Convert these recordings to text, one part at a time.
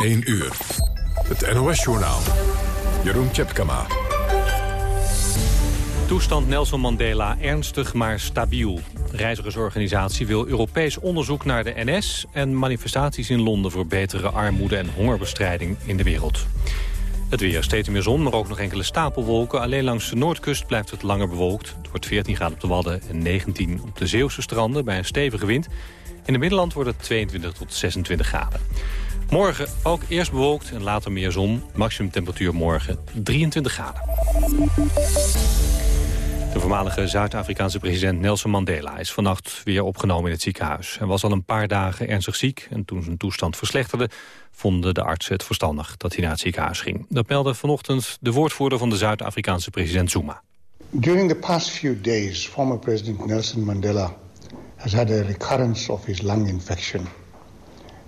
1 uur. Het NOS-journaal. Jeroen Tjepkama. Toestand Nelson Mandela ernstig maar stabiel. reizigersorganisatie wil Europees onderzoek naar de NS... en manifestaties in Londen voor betere armoede en hongerbestrijding in de wereld. Het weer, steeds meer zon, maar ook nog enkele stapelwolken. Alleen langs de noordkust blijft het langer bewolkt. Het wordt 14 graden op de Wadden en 19 op de Zeeuwse stranden... bij een stevige wind. In het Middenland wordt het 22 tot 26 graden. Morgen ook eerst bewolkt en later meer zon. Maximum temperatuur morgen 23 graden. De voormalige Zuid-Afrikaanse president Nelson Mandela is vannacht weer opgenomen in het ziekenhuis. Hij was al een paar dagen ernstig ziek en toen zijn toestand verslechterde vonden de artsen het verstandig dat hij naar het ziekenhuis ging. Dat meldde vanochtend de woordvoerder van de Zuid-Afrikaanse president Zuma. During the past few days, former president Nelson Mandela has had a recurrence of his lung infection.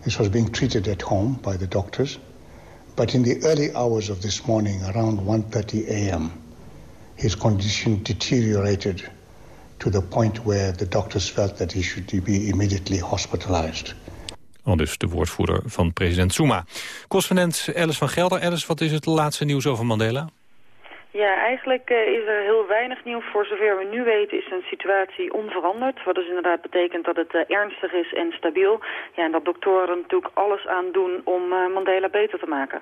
This was being treated at home by the doctors, but in the early hours of this morning, around 1.30 a.m., his condition deteriorated to the point where the doctors felt that he should be immediately hospitalized. Al dus de woordvoerder van president Zuma. Correspondent Alice van Gelder. Alice, wat is het laatste nieuws over Mandela? Ja, eigenlijk uh, is er heel weinig nieuws. Voor zover we nu weten is een situatie onveranderd. Wat dus inderdaad betekent dat het uh, ernstig is en stabiel. Ja, en dat doktoren natuurlijk alles aan doen om uh, Mandela beter te maken.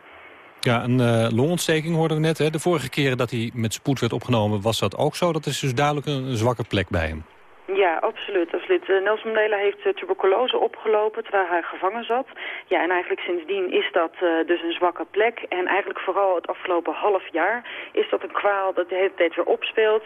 Ja, een longontsteking hoorden we net. Hè? De vorige keren dat hij met spoed werd opgenomen was dat ook zo. Dat is dus duidelijk een, een zwakke plek bij hem. Ja, absoluut. absoluut. Uh, Nelson Mandela heeft uh, tuberculose opgelopen terwijl hij gevangen zat. Ja, en eigenlijk sindsdien is dat uh, dus een zwakke plek. En eigenlijk vooral het afgelopen half jaar is dat een kwaal dat de hele tijd weer opspeelt.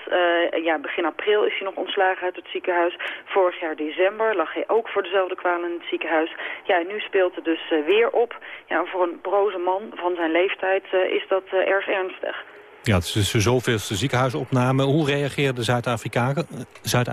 ja, begin april is hij nog ontslagen uit het ziekenhuis. Vorig jaar december lag hij ook voor dezelfde kwaal in het ziekenhuis. Ja, en nu speelt het dus weer op. Ja, voor een broze man van zijn leeftijd is dat erg ernstig. Ja, het is dus de zoveelste ziekenhuisopname. Hoe reageerden Zuid-Afrikanen Zuid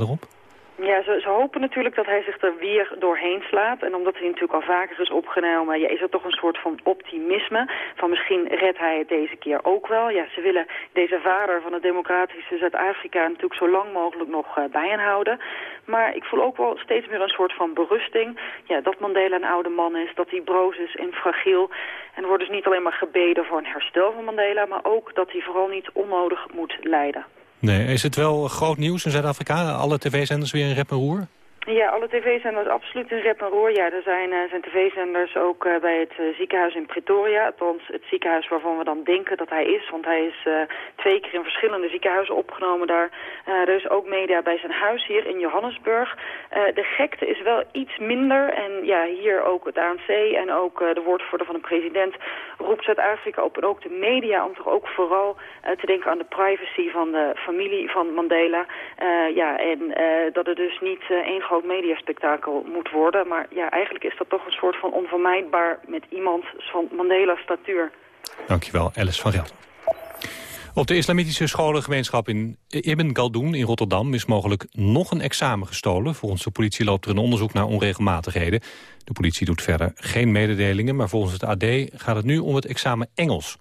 erop? Ja, ze, hopen natuurlijk dat hij zich er weer doorheen slaat. En omdat hij natuurlijk al vaker is opgenomen, ja, is er toch een soort van optimisme. Van misschien redt hij het deze keer ook wel. Ja, ze willen deze vader van het democratische Zuid-Afrika natuurlijk zo lang mogelijk nog uh, bij hen houden. Maar ik voel ook wel steeds meer een soort van berusting. Ja, dat Mandela een oude man is, dat hij broos is en fragiel. En er wordt dus niet alleen maar gebeden voor een herstel van Mandela, maar ook dat hij vooral niet onnodig moet lijden. Nee, is het wel groot nieuws in Zuid-Afrika? Alle tv-zenders weer in rep en roer? Ja, alle tv-zenders absoluut in rep en roer. Ja, er zijn, uh, zijn tv-zenders ook uh, bij het uh, ziekenhuis in Pretoria. Althans, het ziekenhuis waarvan we dan denken dat hij is. Want hij is twee keer in verschillende ziekenhuizen opgenomen daar. er is ook media bij zijn huis hier in Johannesburg. de gekte is wel iets minder. En ja, hier ook het ANC en ook de woordvoerder van de president roept Zuid-Afrika op. En ook de media om toch ook vooral te denken aan de privacy van de familie van Mandela. ja, en dat er dus niet één mediaspectakel moet worden. Maar ja, eigenlijk is dat toch een soort van onvermijdbaar met iemand van Mandela's statuur. Dankjewel, Alice van Gelder. Op de islamitische scholengemeenschap in Ibn Galdoen in Rotterdam... is mogelijk nog een examen gestolen. Volgens de politie loopt er een onderzoek naar onregelmatigheden. De politie doet verder geen mededelingen... maar volgens het AD gaat het nu om het examen Engels.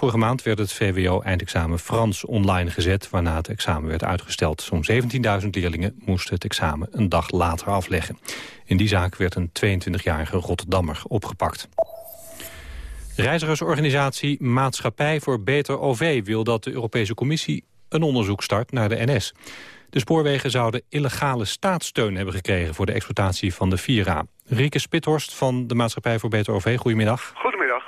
Vorige maand werd het VWO-eindexamen Frans online gezet... waarna het examen werd uitgesteld. Zo'n 17.000 leerlingen moesten het examen een dag later afleggen. In die zaak werd een 22-jarige Rotterdammer opgepakt. Reizigersorganisatie Maatschappij voor Beter OV wil dat de Europese Commissie een onderzoek start naar de NS. De spoorwegen zouden illegale staatssteun hebben gekregen voor de exploitatie van de Vira. Rieke Spithorst van de Maatschappij voor Beter OV, goedemiddag. Goedemiddag.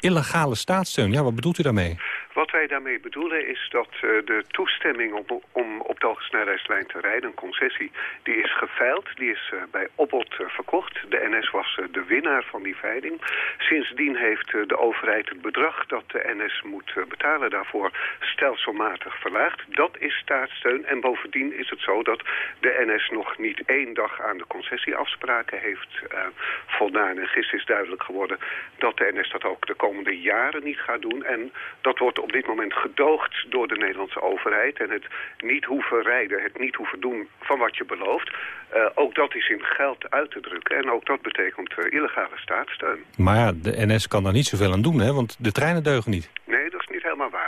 Illegale staatssteun, ja, wat bedoelt u daarmee? Wat wij daarmee bedoelen is dat uh, de toestemming om, op de hogesnelheidslijn te rijden, een concessie, die is geveild. Die is uh, bij Opbod uh, verkocht. De NS was de winnaar van die veiling. Sindsdien heeft de overheid het bedrag dat de NS moet betalen daarvoor stelselmatig verlaagd. Dat is staatssteun. En bovendien is het zo dat de NS nog niet één dag aan de concessieafspraken heeft voldaan. En gisteren is duidelijk geworden dat de NS dat ook de komende jaren niet gaat doen. En dat wordt op dit moment gedoogd door de Nederlandse overheid. En het niet hoeven rijden, het niet hoeven doen van wat je belooft. Uh, ook dat is in geld uit te drukken. En ook dat betekent uh, illegale staatssteun. Maar ja, de NS kan daar niet zoveel aan doen, hè? Want de treinen deugen niet. Nee, dat is niet helemaal waar.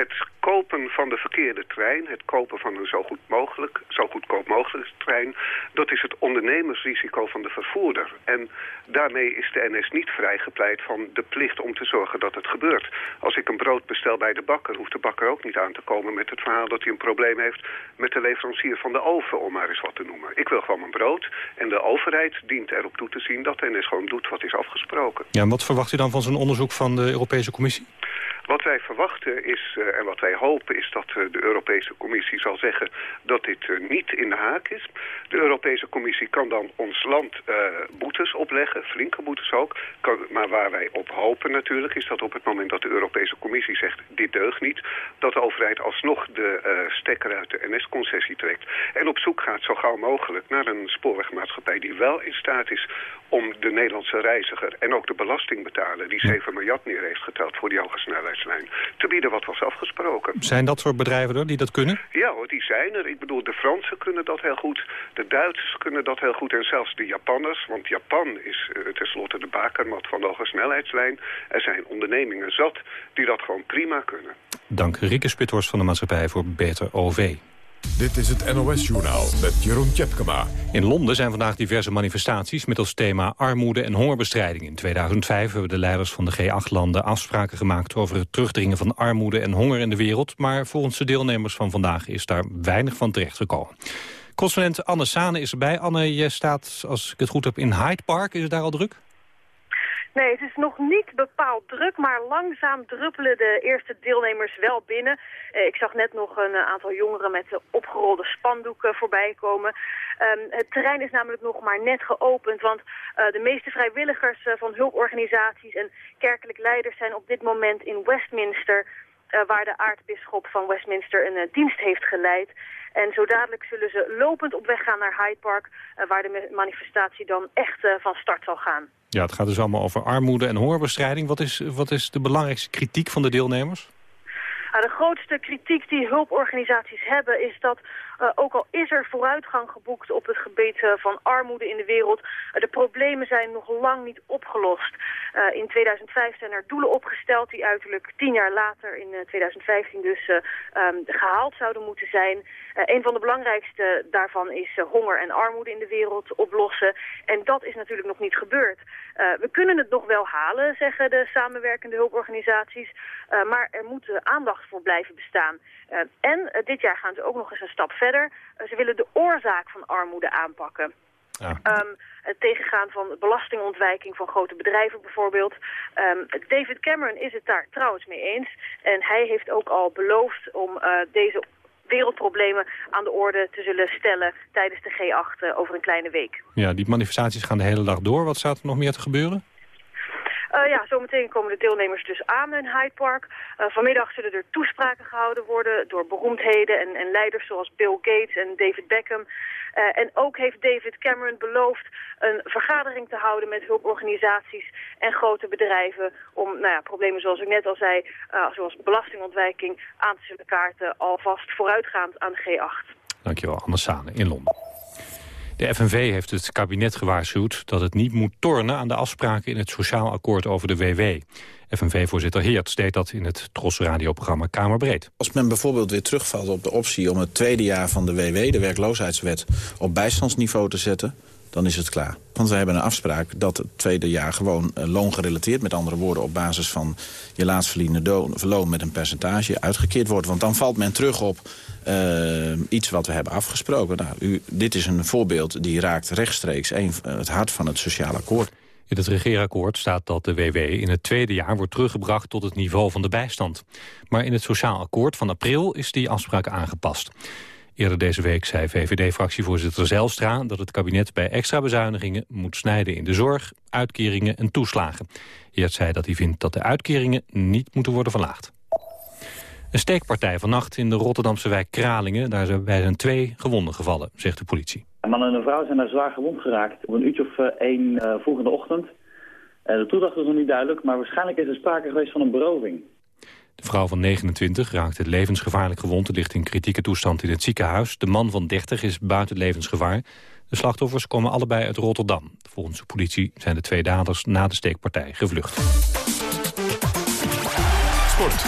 Het kopen van de verkeerde trein, het kopen van een zo, goed mogelijk, zo goedkoop mogelijk trein, dat is het ondernemersrisico van de vervoerder. En daarmee is de NS niet vrijgepleit van de plicht om te zorgen dat het gebeurt. Als ik een brood bestel bij de bakker, hoeft de bakker ook niet aan te komen met het verhaal dat hij een probleem heeft met de leverancier van de oven, om maar eens wat te noemen. Ik wil gewoon mijn brood en de overheid dient erop toe te zien dat de NS gewoon doet wat is afgesproken. Ja, en wat verwacht u dan van zo'n onderzoek van de Europese Commissie? Wat wij verwachten is, uh, en wat wij hopen is dat uh, de Europese Commissie zal zeggen dat dit uh, niet in de haak is. De Europese Commissie kan dan ons land boetes opleggen, flinke boetes ook. Kan, maar waar wij op hopen natuurlijk is dat op het moment dat de Europese Commissie zegt dit deugt niet, dat de overheid alsnog de stekker uit de NS-concessie trekt. En op zoek gaat zo gauw mogelijk naar een spoorwegmaatschappij die wel in staat is om de Nederlandse reiziger en ook de belastingbetaler die 7 miljard neer heeft geteld voor die hoge te bieden wat was afgesproken. Zijn dat soort bedrijven er die dat kunnen? Ja hoor, die zijn er. Ik bedoel, de Fransen kunnen dat heel goed, de Duitsers kunnen dat heel goed en zelfs de Japanners, want Japan is uh, tenslotte de bakermat van de hoge snelheidslijn. Er zijn ondernemingen zat die dat gewoon prima kunnen. Dank Rieke Spithorst van de Maatschappij voor Beter OV. Dit is het NOS-journaal met Jeroen Tjepkema. In Londen zijn vandaag diverse manifestaties met als thema armoede en hongerbestrijding. In 2005 hebben de leiders van de G8-landen afspraken gemaakt over het terugdringen van armoede en honger in de wereld. Maar volgens de deelnemers van vandaag is daar weinig van terechtgekomen. Correspondent Anne Sane is erbij. Anne, je staat, als ik het goed heb, in Hyde Park. Is het daar al druk? Nee, het is nog niet bepaald druk, maar langzaam druppelen de eerste deelnemers wel binnen. Eh, ik zag net nog een eh, aantal jongeren met opgerolde spandoeken voorbij komen. Um, het terrein is namelijk nog maar net geopend, want uh, de meeste vrijwilligers van hulporganisaties en kerkelijk leiders zijn op dit moment in Westminster... Waar de aartsbisschop van Westminster een dienst heeft geleid. En zo dadelijk zullen ze lopend op weg gaan naar Hyde Park... waar de manifestatie dan echt van start zal gaan. Ja, het gaat dus allemaal over armoede en hongerbestrijding. Wat is, wat is de belangrijkste kritiek van de deelnemers? Nou, de grootste kritiek die hulporganisaties hebben is dat ook al is er vooruitgang geboekt op het gebied uh, van armoede in de wereld, uh, de problemen zijn nog lang niet opgelost. in 2005 zijn er doelen opgesteld die uiterlijk tien jaar later in 2015 dus um, gehaald zouden moeten zijn. een van de belangrijkste daarvan is honger en armoede in de wereld oplossen. En dat is natuurlijk nog niet gebeurd. we kunnen het nog wel halen, zeggen de samenwerkende hulporganisaties. maar er moet aandacht voor blijven bestaan. en dit jaar gaan ze ook nog eens een stap verder verder. Uh, ze willen de oorzaak van armoede aanpakken. Ja. Um, het tegengaan van belastingontwijking van grote bedrijven bijvoorbeeld. Um, David Cameron is het daar trouwens mee eens. En hij heeft ook al beloofd om uh, deze wereldproblemen aan de orde te zullen stellen tijdens de G8 uh, over een kleine week. Ja, die manifestaties gaan de hele dag door. Wat staat er nog meer te gebeuren? Uh, ja, zometeen komen de deelnemers dus aan in Hyde Park. Uh, vanmiddag zullen er toespraken gehouden worden door beroemdheden en, en leiders zoals Bill Gates en David Beckham. Uh, en ook heeft David Cameron beloofd een vergadering te houden met hulporganisaties en grote bedrijven om nou ja, problemen zoals ik net al zei, zoals belastingontwijking aan te zullen kaarten alvast vooruitgaand aan de G8. Dankjewel, Anne Sane in Londen. De FNV heeft het kabinet gewaarschuwd dat het niet moet tornen aan de afspraken in het sociaal akkoord over de WW. FNV-voorzitter Heert deed dat in het Tros radioprogramma Kamerbreed. Als men bijvoorbeeld weer terugvalt op de optie om het tweede jaar van de WW, de werkloosheidswet, op bijstandsniveau te zetten, dan is het klaar. Want we hebben een afspraak dat het tweede jaar gewoon uh, loongerelateerd... met andere woorden op basis van je laatst verdiende loon met een percentage uitgekeerd wordt. Want dan valt men terug op uh, iets wat we hebben afgesproken. Nou, u, dit is een voorbeeld die raakt rechtstreeks uh, het hart van het sociaal akkoord. In het regeerakkoord staat dat de WW in het tweede jaar wordt teruggebracht tot het niveau van de bijstand. Maar in het sociaal akkoord van april is die afspraak aangepast. Eerder deze week zei VVD-fractievoorzitter Zelstra dat het kabinet bij extra bezuinigingen moet snijden in de zorg, uitkeringen en toeslagen. Eerst zei dat hij vindt dat de uitkeringen niet moeten worden verlaagd. Een steekpartij vannacht in de Rotterdamse wijk Kralingen. Daar zijn twee gewonden gevallen, zegt de politie. Een man en een vrouw zijn daar zwaar gewond geraakt. Op een uurtje of uh, één uh, vroeg in de ochtend. Uh, de toedracht is nog niet duidelijk, maar waarschijnlijk is er sprake geweest van een beroving. De vrouw van 29 raakte levensgevaarlijk gewond en ligt in kritieke toestand in het ziekenhuis. De man van 30 is buiten levensgevaar. De slachtoffers komen allebei uit Rotterdam. Volgens de politie zijn de twee daders na de steekpartij gevlucht. Sport.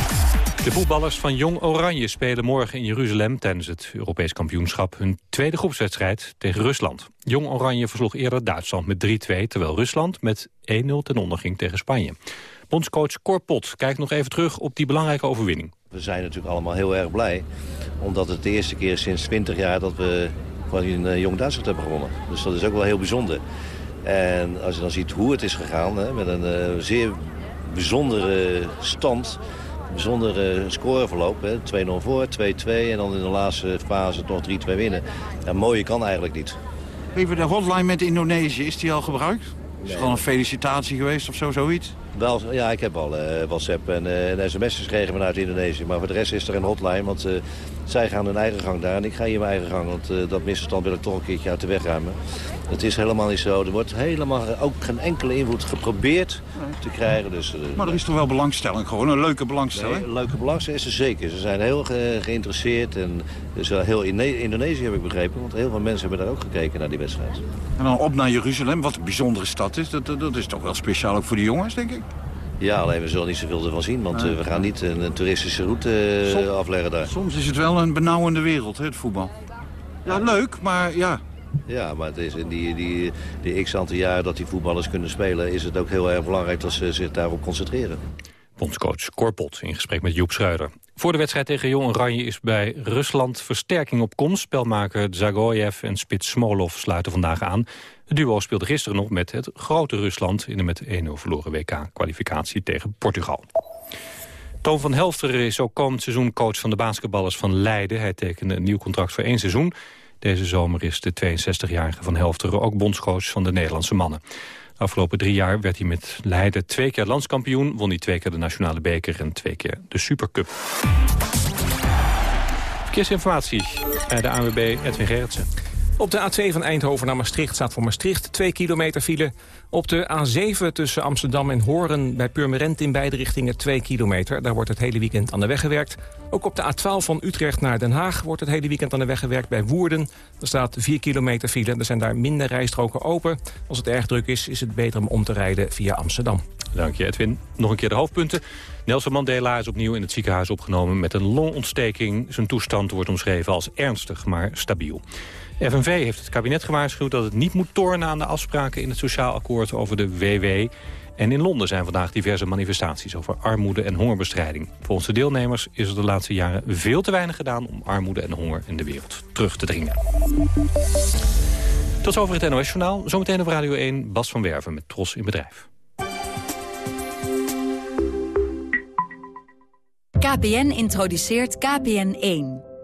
De voetballers van Jong Oranje spelen morgen in Jeruzalem... tijdens het Europees kampioenschap hun tweede groepswedstrijd tegen Rusland. Jong Oranje versloeg eerder Duitsland met 3-2... terwijl Rusland met 1-0 ten onder ging tegen Spanje. Bondscoach Korpot kijkt nog even terug op die belangrijke overwinning. We zijn natuurlijk allemaal heel erg blij. Omdat het de eerste keer sinds 20 jaar dat we van een eh, Jong Duitsland hebben gewonnen. Dus dat is ook wel heel bijzonder. En als je dan ziet hoe het is gegaan, hè, met een uh, zeer bijzondere stand bijzondere scoreverloop. 2-0 voor, 2-2 en dan in de laatste fase nog 3-2 winnen. Ja, mooie kan eigenlijk niet. Even de hotline met Indonesië, is die al gebruikt? Is het gewoon een felicitatie geweest of zo, zoiets? Wel, ja, ik heb al uh, WhatsApp en, uh, sms'jes gekregen vanuit Indonesië. Maar voor de rest is er een hotline, want uh, zij gaan hun eigen gang daar. En ik ga hier mijn eigen gang, want dat misverstand wil ik toch een keertje uit de weg ruimen. Het is helemaal niet zo. Er wordt helemaal ook geen enkele invloed geprobeerd te krijgen. Dus, maar er is toch wel belangstelling, gewoon een leuke belangstelling? Nee, een leuke belangstelling is er zeker. Ze zijn heel geïnteresseerd. En dus heel in Indonesië heb ik begrepen, want heel veel mensen hebben daar ook gekeken naar die wedstrijd. En dan op naar Jeruzalem, wat een bijzondere stad is. Dat, dat is toch wel speciaal ook voor de jongens, denk ik? Ja, alleen we zullen niet zoveel ervan zien, want we gaan niet een, toeristische route afleggen daar. Soms is het wel een benauwende wereld, hè, het voetbal. Ja, leuk, maar ja, ja, maar het is in die, die, die x-aantal jaren dat die voetballers kunnen spelen... is het ook heel erg belangrijk dat ze zich daarop concentreren. Bondscoach Korpot in gesprek met Joep Schuider. Voor de wedstrijd tegen Jong Oranje is bij Rusland versterking op komst. Spelmaker Zagoyev en Spits Smolov sluiten vandaag aan. Het duo speelde gisteren nog met het grote Rusland... in de met 1-0 verloren WK-kwalificatie tegen Portugal. Toon van Helfteren is ook komend seizoen coach van de basketballers van Leiden. Hij tekende een nieuw contract voor één seizoen. Deze zomer is de 62-jarige van Helfteren ook bondscoach van de Nederlandse mannen. Afgelopen drie jaar werd hij met Leiden twee keer landskampioen... won hij twee keer de nationale beker en twee keer de Supercup. Verkeersinformatie bij de ANWB Edwin Gerritsen. Op de A2 van Eindhoven naar Maastricht staat voor Maastricht 2 kilometer file. Op de A7 tussen Amsterdam en Horen bij Purmerend in beide richtingen 2 kilometer. Daar wordt het hele weekend aan de weg gewerkt. Ook op de A12 van Utrecht naar Den Haag wordt het hele weekend aan de weg gewerkt bij Woerden. Er staat 4 kilometer file. Er zijn daar minder rijstroken open. Als het erg druk is, is het beter om om te rijden via Amsterdam. Dank je Edwin. Nog een keer de hoofdpunten. Nelson Mandela is opnieuw in het ziekenhuis opgenomen met een longontsteking. Zijn toestand wordt omschreven als ernstig, maar stabiel. FNV heeft het kabinet gewaarschuwd dat het niet moet tornen aan de afspraken in het sociaal akkoord over de WW. En in Londen zijn vandaag diverse manifestaties over armoede en hongerbestrijding. Volgens de deelnemers is er de laatste jaren veel te weinig gedaan om armoede en honger in de wereld terug te dringen. Tot zover het NOS-journaal. Zometeen op Radio 1, Bas van Werven met Tros in Bedrijf. KPN introduceert KPN1.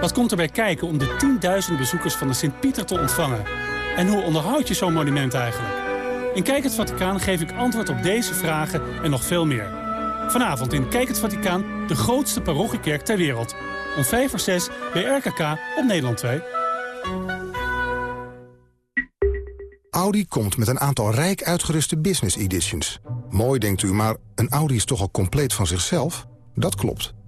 Wat komt erbij kijken om de tienduizenden bezoekers van de Sint-Pieter te ontvangen? En hoe onderhoud je zo'n monument eigenlijk? In Kijk het Vaticaan geef ik antwoord op deze vragen en nog veel meer. Vanavond in Kijk het Vaticaan, de grootste parochiekerk ter wereld. Om 5 voor 6 bij RKK op Nederland 2. Audi komt met een aantal rijk uitgeruste business editions. Mooi denkt u, maar een Audi is toch al compleet van zichzelf? Dat klopt.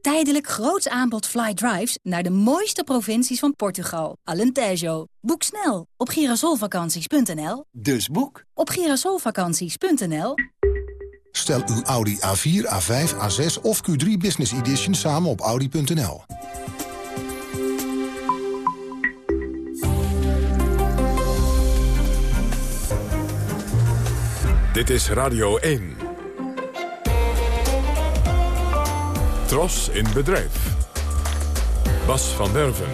Tijdelijk groots aanbod fly drives naar de mooiste provincies van Portugal. Alentejo. Boek snel op girasolvakanties.nl. Dus boek op girasolvakanties.nl. Stel uw Audi A4, A5, A6 of Q3 Business Edition samen op audi.nl. Dit is Radio 1. Tros in bedrijf. Bas van Werven.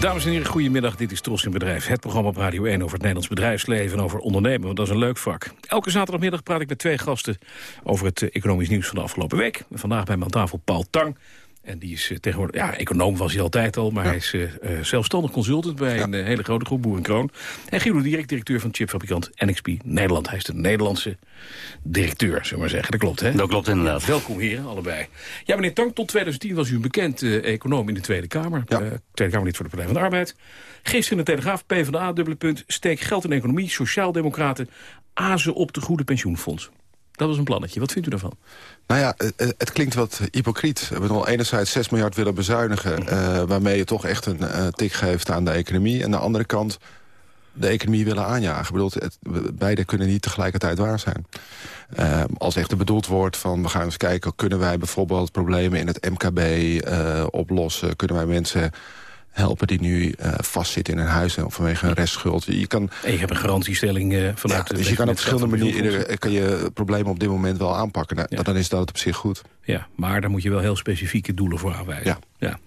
Dames en heren, goedemiddag. Dit is Tros in Bedrijf. Het programma op Radio 1 over het Nederlands bedrijfsleven en over ondernemen. Want dat is een leuk vak. Elke zaterdagmiddag praat ik met twee gasten over het eh, economisch nieuws van de afgelopen week. Vandaag bij mijn tafel Paul Tang. En die is uh, tegenwoordig, ja, econoom was hij altijd al, maar hij is uh, zelfstandig consultant bij een hele grote groep Boerenkroon. En Guido Dierk, directeur van chipfabrikant NXP Nederland. Hij is de Nederlandse directeur, zullen we maar zeggen. Dat klopt, hè? Dat klopt inderdaad. Welkom heren, allebei. Ja, meneer Tang, tot 2010 was u een bekend econoom in de Tweede Kamer. Ja. Tweede Kamerlid voor de Partij van de Arbeid. Gisteren in de Telegraaf, PvdA, dubbele punt, steek geld in economie, sociaaldemocraten, azen op de goede pensioenfonds. Dat was een plannetje. Wat vindt u daarvan? Nou ja, het, het klinkt wat hypocriet. We willen enerzijds 6 miljard willen bezuinigen... Uh, waarmee je toch echt een uh, tik geeft aan de economie. En aan de andere kant de economie willen aanjagen. Het, beide kunnen niet tegelijkertijd waar zijn. Uh, als echt bedoeld wordt van we gaan eens kijken... kunnen wij bijvoorbeeld problemen in het MKB oplossen? Kunnen wij mensen helpen die nu uh, vastzitten in een huis of vanwege een restschuld. Je kan, en je hebt een garantiestelling uh, vanuit ja, Dus je kan op verschillende manieren kan je problemen op dit moment wel aanpakken. Nou, ja. Dan is dat op zich goed. Ja, maar daar moet je wel heel specifieke doelen voor aanwijzen. Ja.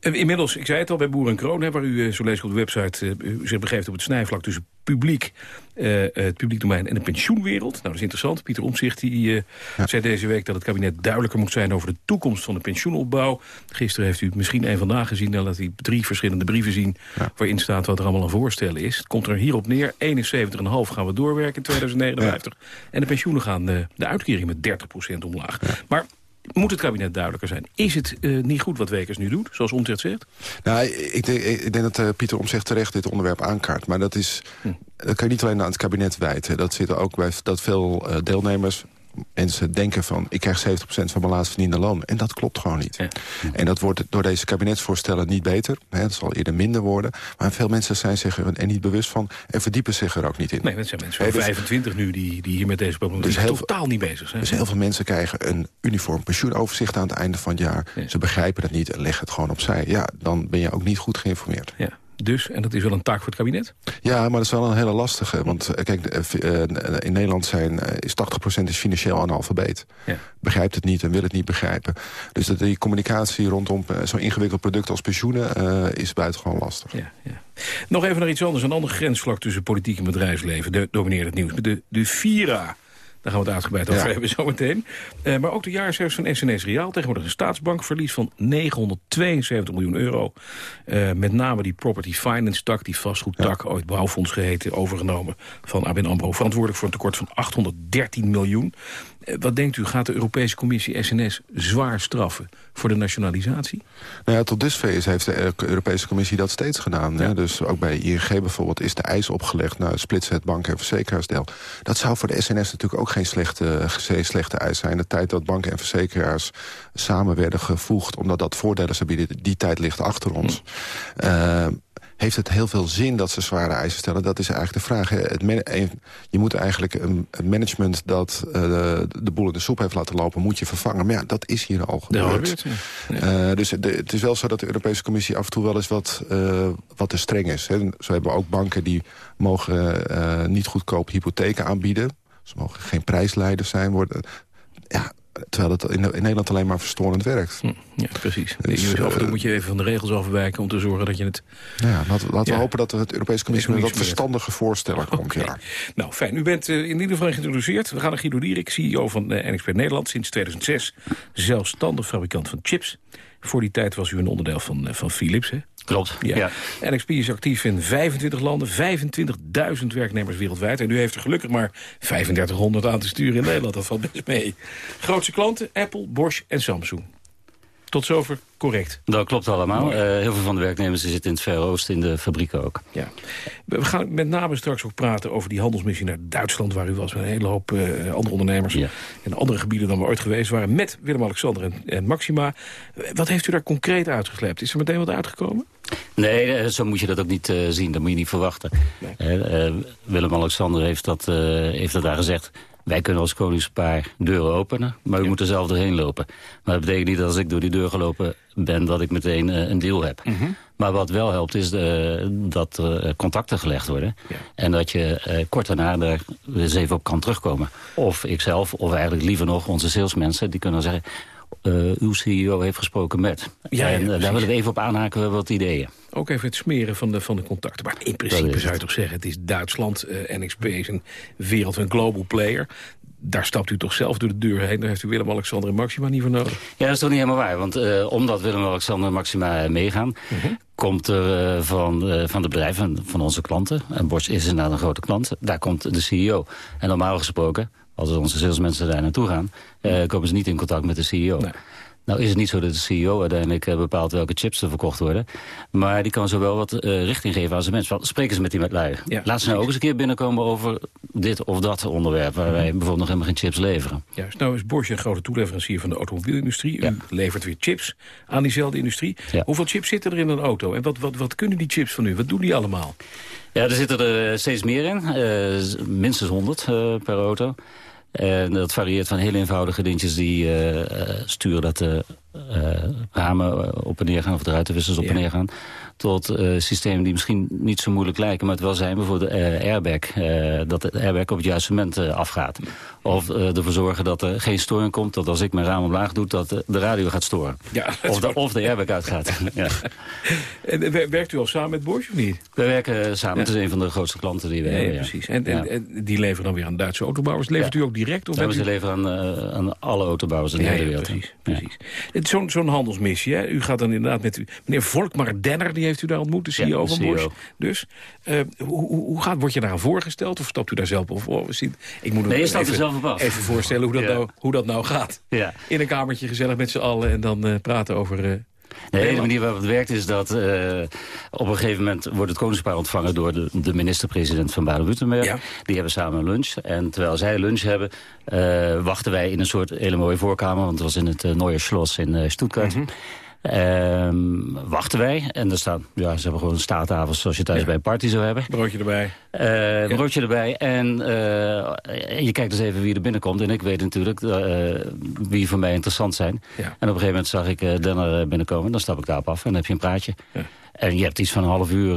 ja. Inmiddels, ik zei het al bij Boer en Kroon, hè, waar u, zo lees ik op de website, u zich begeeft op het snijvlak tussen publiek, uh, het publiek domein en de pensioenwereld. Nou, dat is interessant. Pieter Omtzigt die, uh, ja. zei deze week dat het kabinet duidelijker moet zijn over de toekomst van de pensioenopbouw. Gisteren heeft u misschien een vandaag gezien, dan laat hij drie verschillende brieven zien ja. waarin staat wat er allemaal aan voorstellen is. Het komt er hierop neer, 71,5 gaan we doorwerken in 2059. Ja. En de pensioenen gaan uh, de uitkering met 30% omlaag. Maar moet het kabinet duidelijker zijn. Is het uh, niet goed wat Wekers nu doet, zoals Omtzigt zegt? Nou, ik, denk, ik denk dat uh, Pieter Omtzigt terecht dit onderwerp aankaart. Maar dat, is, hm. dat kan je niet alleen aan het kabinet wijten. Dat zit er ook bij dat veel uh, deelnemers mensen denken van... ik krijg 70% van mijn laatst verdiende loon. En dat klopt gewoon niet. Ja. En dat wordt door deze kabinetsvoorstellen niet beter. Hè, dat zal eerder minder worden. Maar veel mensen zijn zich er niet bewust van... en verdiepen zich er ook niet in. Nee, dat zijn mensen van dus, 25 nu die, die hier met deze problemen dus totaal niet bezig zijn. Dus heel veel mensen krijgen een uniform pensioenoverzicht... aan het einde van het jaar. Ja. Ze begrijpen dat niet en leggen het gewoon opzij. Ja, dan ben je ook niet goed geïnformeerd. Ja. Dus, en dat is wel een taak voor het kabinet? Ja, maar dat is wel een hele lastige. Want kijk, in Nederland zijn, is 80% is financieel analfabeet. Ja. Begrijpt het niet en wil het niet begrijpen. Dus dat die communicatie rondom zo'n ingewikkeld product als pensioenen... Uh, is buitengewoon lastig. Ja, ja. Nog even naar iets anders. Een ander grensvlak tussen politiek en bedrijfsleven. De, domineert het nieuws. De, de Vira daar gaan we het uitgebreid over ja. hebben zometeen. Uh, maar ook de jaarcijfers van SNS Reaal. Tegenwoordig een staatsbankverlies van 972 miljoen euro. Uh, met name die property finance tak, die vastgoedtak, ja. ooit bouwfonds geheten, overgenomen van ABN AMRO. Verantwoordelijk voor een tekort van 813 miljoen. Uh, wat denkt u, gaat de Europese Commissie SNS zwaar straffen voor de nationalisatie? Nou ja, tot dusver heeft de Europese Commissie dat steeds gedaan. Ja. Hè? Dus ook bij ING bijvoorbeeld is de eis opgelegd... naar splitsen het bank- en verzekerarsdeel. Dat zou voor de SNS natuurlijk ook geen slechte, slechte eis zijn. De tijd dat banken en verzekeraars samen werden gevoegd... omdat dat voordelen bieden, die tijd ligt achter ons. Hm. Uh, heeft het heel veel zin dat ze zware eisen stellen? Dat is eigenlijk de vraag. Het je moet eigenlijk een, management dat uh, de boel in de soep heeft laten lopen... moet je vervangen. Maar ja, dat is hier al gebeurd. Ja, ja. Uh, dus de, het is wel zo dat de Europese Commissie af en toe wel eens wat, uh, wat te streng is. Hè. Zo hebben we ook banken die mogen niet goedkoop hypotheken aanbieden. Ze mogen geen prijsleiders zijn. Worden, ja, Terwijl het in, in, Nederland alleen maar verstorend werkt. Hm, ja, precies. Dus, dus af en toe moet je even van de regels afwijken om te zorgen dat je het... Ja, laten, laten ja. we hopen dat het Europese Commissie met wat verstandige voorstellen komt. Okay. Ja. Nou, fijn. U bent uh, in ieder geval geïntroduceerd. We gaan naar Guido Dierik, CEO van uh, NXP Nederland. Sinds 2006 zelfstandig fabrikant van chips. Voor die tijd was u een onderdeel van, uh, van Philips, hè? Klopt, ja. ja. NXP is actief in 25 landen, 25.000 werknemers wereldwijd. En u heeft er gelukkig maar 3500 aan te sturen in Nederland. Dat valt best mee. Grootste klanten, Apple, Bosch en Samsung. Tot zover correct. Dat klopt allemaal. Uh, heel veel van de werknemers zitten in het Verre Oosten, in de fabrieken ook. Ja. We gaan met name straks ook praten over die handelsmissie naar Duitsland... waar u was met een hele hoop uh, andere ondernemers... Ja. en andere gebieden dan we ooit geweest waren... met Willem-Alexander en, en, Maxima. Wat heeft u daar concreet uitgesleept? Is er meteen wat uitgekomen? Nee, eh, zo moet je dat ook niet uh, zien. Dat moet je niet verwachten. Nee. Willem-Alexander heeft, dat, heeft dat daar gezegd wij kunnen als koningspaar deuren openen, maar u moet er zelf doorheen lopen. Maar dat betekent niet dat als ik door die deur gelopen ben... dat ik meteen uh, een deal heb. Mm -hmm. Maar wat wel helpt is de, dat er uh, contacten gelegd worden. Ja. En dat je kort daarna er eens even op kan terugkomen. Of ikzelf, of eigenlijk liever nog onze salesmensen... die kunnen zeggen uw CEO heeft gesproken met. Ja, ja, en precies. daar willen we even op aanhaken, we hebben wat ideeën. Ook even het smeren van de, van de contacten. Maar in principe zou je toch zeggen, het is Duitsland. eh, NXP is een wereld, een global player. Daar stapt u toch zelf door de deur heen. Daar heeft u Willem-Alexander en Maxima niet voor nodig. Ja, dat is toch niet helemaal waar. Want eh, omdat Willem-Alexander en Maxima meegaan... komt er eh, van, eh, van de bedrijven, van onze klanten... en Bosch is inderdaad een grote klant, daar komt de CEO. En normaal gesproken, als onze salesmensen daar naartoe gaan... eh, komen ze niet in contact met de CEO. Nou is het niet zo dat de CEO uiteindelijk eh, bepaalt welke chips er verkocht worden. Maar die kan zo wel wat eh, richting geven aan zijn mensen. Spreken ze met die met lui. Laat ze nou ook eens een keer binnenkomen over dit of dat onderwerp... waar wij bijvoorbeeld nog helemaal geen chips leveren. Juist, nou is Bosch een grote toeleverancier van de automobielindustrie. U levert weer chips aan diezelfde industrie. Hoeveel chips zitten er in een auto? En wat, wat, wat kunnen die chips van u? Wat doen die allemaal? Ja, er zitten er steeds meer in. Minstens 100 eh, per auto. En dat varieert van heel eenvoudige dingetjes die eh, eh, sturen dat de eh, ramen eh, op en neer gaan... of de ruitenwissers op en neer gaan... tot eh, systemen die misschien niet zo moeilijk lijken... maar het wel zijn, bijvoorbeeld de eh, airbag. eh, dat de airbag op het juiste moment eh, afgaat. Of eh, ervoor zorgen dat er geen storing komt... dat als ik mijn raam omlaag doe, dat de, radio gaat storen. Ja, of, de, of de airbag uitgaat. ja. En eh, wer- werkt u al samen met Bosch of niet? We werken samen. Het is een van de grootste klanten die we hebben. ja, precies. En, en, Ja. en die leveren dan weer aan Duitse autobouwers. Levert u ook direct? Of we u- leveren aan, eh, aan alle autobouwers in de hele ja, wereld. precies. precies. Zo'n handelsmissie. Hè? U gaat dan inderdaad met u, meneer Volkmar Denner, die heeft u daar ontmoet, de CEO Ja, van CEO. Bosch. Dus eh, hoe, hoe, gaat, word je daar aan voorgesteld of stapt u daar zelf op? Oh, we zien- ik moet Nee, er even, zelf op af. even voorstellen hoe dat, Ja. nou, hoe dat nou gaat. Ja. In een kamertje gezellig met z'n allen en dan eh, praten over... eh, Nee, de manier waarop het werkt is dat eh, op een gegeven moment wordt het koningspaar ontvangen door de, de minister-president van Baden-Württemberg. Die hebben samen een lunch. En terwijl zij lunch hebben, eh, wachten wij in een soort hele mooie voorkamer. Want het was in het uh, Neue Schloss in eh, Stuttgart. Ehm, wachten wij. En er staan, ja, ze hebben gewoon staattafels zoals je thuis bij een party zou hebben. Broodje erbij. Eh, Broodje erbij. En eh, je kijkt dus even wie er binnenkomt. En ik weet natuurlijk eh, wie voor mij interessant zijn. En op een gegeven moment zag ik eh Denner binnenkomen. Dan stap ik daarop af en dan heb je een praatje. En je hebt iets van een half uur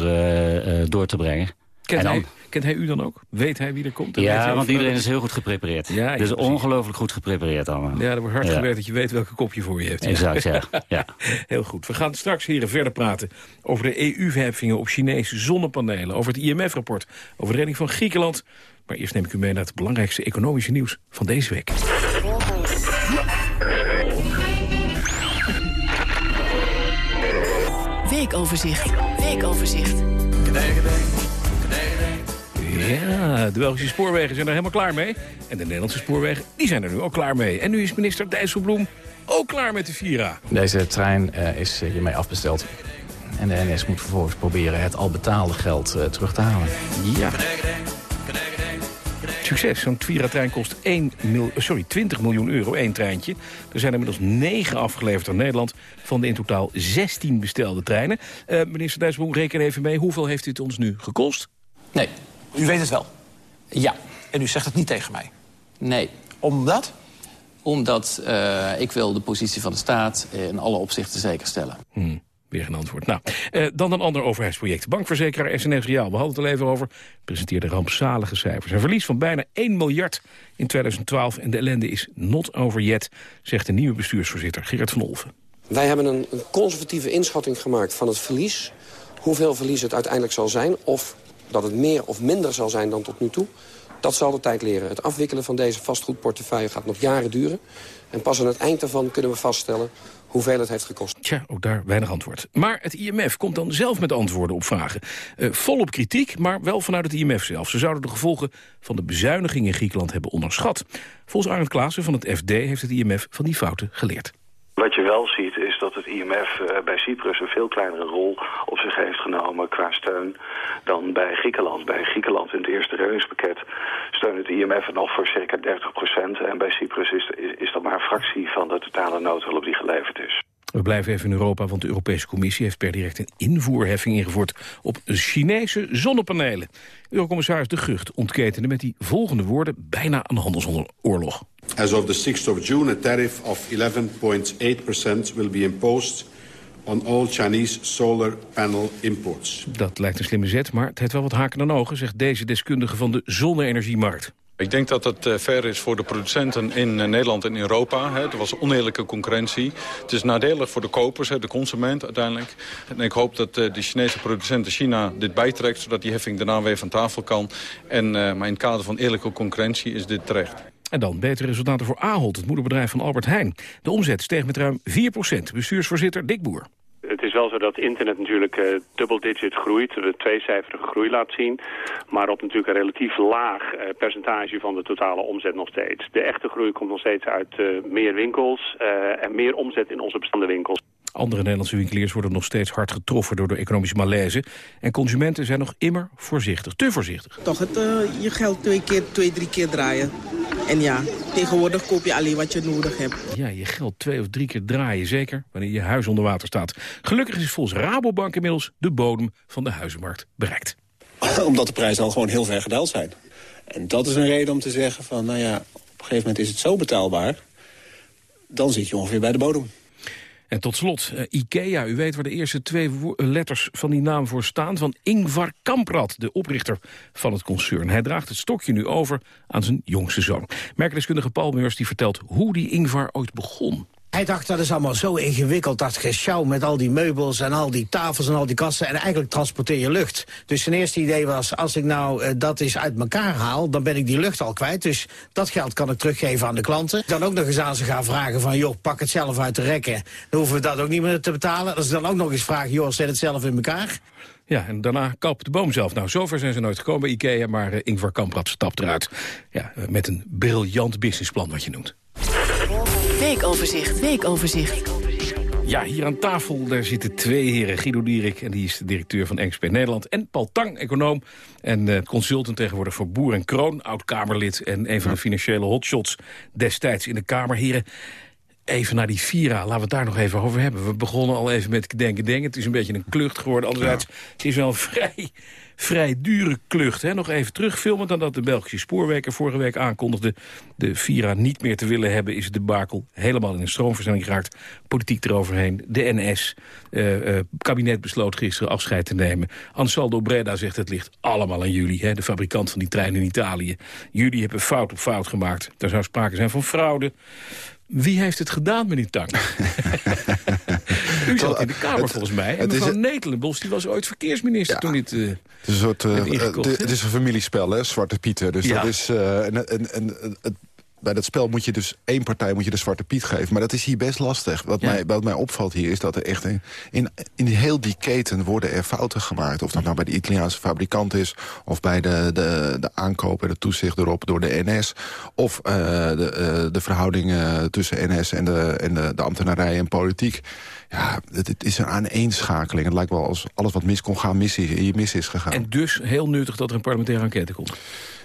door te brengen. Kent, en dan, hij, kent hij u dan ook? Weet hij wie er komt? Ja, want iedereen is heel goed geprepareerd. Ja, ja, dus precies. ongelooflijk goed geprepareerd allemaal. Ja, er wordt hard Ja. gewerkt dat je weet welke kop je voor je hebt. Exact, ja. ja. Heel goed. We gaan straks, heren, verder praten over de EU-verheffingen op Chinese zonnepanelen. Over het IMF-rapport, over de redding van Griekenland. Maar eerst neem ik u mee naar het belangrijkste economische nieuws van deze week. Weekoverzicht. Weekoverzicht. Ja, de Belgische spoorwegen zijn er helemaal klaar mee. En de Nederlandse spoorwegen, die zijn er nu ook klaar mee. En nu is minister Dijsselbloem ook klaar met de Vira. Deze trein eh, is eh, hiermee afbesteld. En de NS moet vervolgens proberen het al betaalde geld eh, terug te halen. Ja. Succes. Zo'n Vira-trein kost 1 mil, sorry, 20 miljoen euro, één treintje. Er zijn inmiddels 9 afgeleverd aan Nederland... van de in totaal 16 bestelde treinen. Eh, minister Dijsselbloem, reken even mee. Hoeveel heeft dit ons nu gekost? Nee, u weet het wel. Ja. En u zegt het niet tegen mij. Nee. Omdat? Omdat eh, ik wil de positie van de staat in alle opzichten zeker stellen. Hmm, weer een antwoord. Nou, eh, dan een ander overheidsproject. Bankverzekeraar SNS Reaal, we hadden het al even over... presenteerde rampzalige cijfers. Een verlies van bijna 1 miljard in 2012. En de ellende is not over yet, zegt de nieuwe bestuursvoorzitter Gerard van Olven. Wij hebben een, een conservatieve inschatting gemaakt van het verlies. Hoeveel verlies het uiteindelijk zal zijn. Of dat het meer of minder zal zijn dan tot nu toe. Dat zal de tijd leren. Het afwikkelen van deze vastgoedportefeuille gaat nog jaren duren. En pas aan het eind daarvan kunnen we vaststellen hoeveel het heeft gekost. Tja, ook daar weinig antwoord. Maar het IMF komt dan zelf met antwoorden op vragen. Uh, volop kritiek, maar wel vanuit het IMF zelf. Ze zouden de gevolgen van de bezuiniging in Griekenland hebben onderschat. Volgens Arend Klaassen van het FD heeft het IMF van die fouten geleerd. Wat je wel ziet is dat het IMF uh, bij Cyprus een veel kleinere rol op zich heeft genomen qua steun dan bij Griekenland. Bij Griekenland in het eerste redingspakket steunt het IMF nog voor circa 30 procent. En bij Cyprus is, is, is dat maar een fractie van de totale noodhulp die geleverd is. We blijven even in Europa, want de Europese Commissie heeft per direct een invoerheffing ingevoerd op Chinese zonnepanelen. Eurocommissaris De Gucht ontketende met die volgende woorden bijna een handelsoorlog. As of the 6th of June, a tariff of 11.8% will be imposed on all Chinese solar panel imports. Dat lijkt een slimme zet, maar het heeft wel wat haken en ogen, zegt deze deskundige van de zonne-energiemarkt. Ik denk dat het uh, fair is voor de producenten in uh, Nederland en Europa. Hè. Er was oneerlijke concurrentie. Het is nadelig voor de kopers, hè, de consument uiteindelijk. En ik hoop dat uh, de Chinese producenten China dit bijtrekt... zodat die heffing daarna weer van tafel kan. En, maar in het kader van eerlijke concurrentie is dit terecht. En dan betere resultaten voor Ahold, het moederbedrijf van Albert Heijn. De omzet steeg met ruim 4% Bestuursvoorzitter Dick Boer. Het is wel zo dat internet natuurlijk uh, double digit groeit, de tweecijferige groei laat zien. Maar op natuurlijk een relatief laag uh, percentage van de totale omzet nog steeds. De echte groei komt nog steeds uit uh, meer winkels en meer omzet in onze bestaande winkels. Andere Nederlandse winkeliers worden nog steeds hard getroffen door de economische malaise. En consumenten zijn nog immer voorzichtig, te voorzichtig. Toch het, je geld twee, keer, twee, drie keer draaien. En ja, tegenwoordig koop je alleen wat je nodig hebt. Ja, je geld twee of drie keer draaien, zeker wanneer je huis onder water staat. Gelukkig is volgens Rabobank inmiddels de bodem van de huizenmarkt bereikt. Omdat de prijzen al gewoon heel ver gedaald zijn. En dat is een reden om te zeggen van, nou ja, op een gegeven moment is het zo betaalbaar... dan zit je ongeveer bij de bodem. En tot slot, uh, IKEA. U weet waar de eerste twee letters van die naam voor staan. Van Ingvar Kamprad, de oprichter van het concern. Hij draagt het stokje nu over aan zijn jongste zoon. Merkdeskundige Paul Meurs die vertelt hoe die Ingvar ooit begon. Hij dacht, dat is allemaal zo ingewikkeld, dat gesjouw met al die meubels en al die tafels en al die kasten. En eigenlijk transporteer je lucht. Dus zijn eerste idee was, als ik nou uh, dat eens uit elkaar haal, dan ben ik die lucht al kwijt. Dus dat geld kan ik teruggeven aan de klanten. Dan ook nog eens aan ze gaan vragen van, joh, pak het zelf uit de rekken. Dan hoeven we dat ook niet meer te betalen. Als ze dan ook nog eens vragen, joh, zet het zelf in elkaar. Ja, en daarna kapt de boom zelf. Nou, zover zijn ze nooit gekomen bij Ikea, maar uh, Ingvar Kamprad stapt eruit. Ja, uh, met een briljant businessplan, wat je noemt. Weekoverzicht, weekoverzicht. Ja, hier aan tafel daar zitten twee heren. Guido Dierik, en die is de directeur van XP Nederland. En Paul Tang, econoom en uh, consultant tegenwoordig voor Boer en Kroon. Oud-Kamerlid en een van de financiële hotshots destijds in de Kamer. Heren, even naar die Vira, laten we het daar nog even over hebben. We begonnen al even met denken denken. Het is een beetje een klucht geworden. Anderzijds, ja. het is wel een vrij vrij dure klucht. Hè? Nog even terugfilmen dan dat de Belgische spoorwegen vorige week aankondigde... de Vira niet meer te willen hebben, is de bakel helemaal in een stroomversnelling geraakt. Politiek eroverheen, de NS, uh, uh, kabinet besloot gisteren afscheid te nemen. Ansaldo Breda zegt het ligt allemaal aan jullie, hè? de fabrikant van die trein in Italië. Jullie hebben fout op fout gemaakt. Er zou sprake zijn van fraude. Wie heeft het gedaan, meneer Tang? U zat in de Kamer volgens mij. En mevrouw Netelenbos die was ooit verkeersminister ja, toen dit uh, Het is een soort, uh, het is een familiespel, hè, Zwarte Pieter. Dus ja. dat is, uh, en, en, en, het bij dat spel moet je dus één partij moet je de zwarte piet geven. Maar dat is hier best lastig. Wat, ja. mij, wat mij opvalt hier is dat er echt in, in, in heel die keten worden er fouten gemaakt. Of dat nou bij de Italiaanse fabrikant is... of bij de, de, de aankoop en de toezicht erop door de NS... of uh, de, uh, de verhoudingen tussen NS en de, en de, de ambtenarij en politiek. Ja, het, het, is een aaneenschakeling. Het lijkt wel als alles wat mis kon gaan, mis is, mis is gegaan. En dus heel nuttig dat er een parlementaire enquête komt.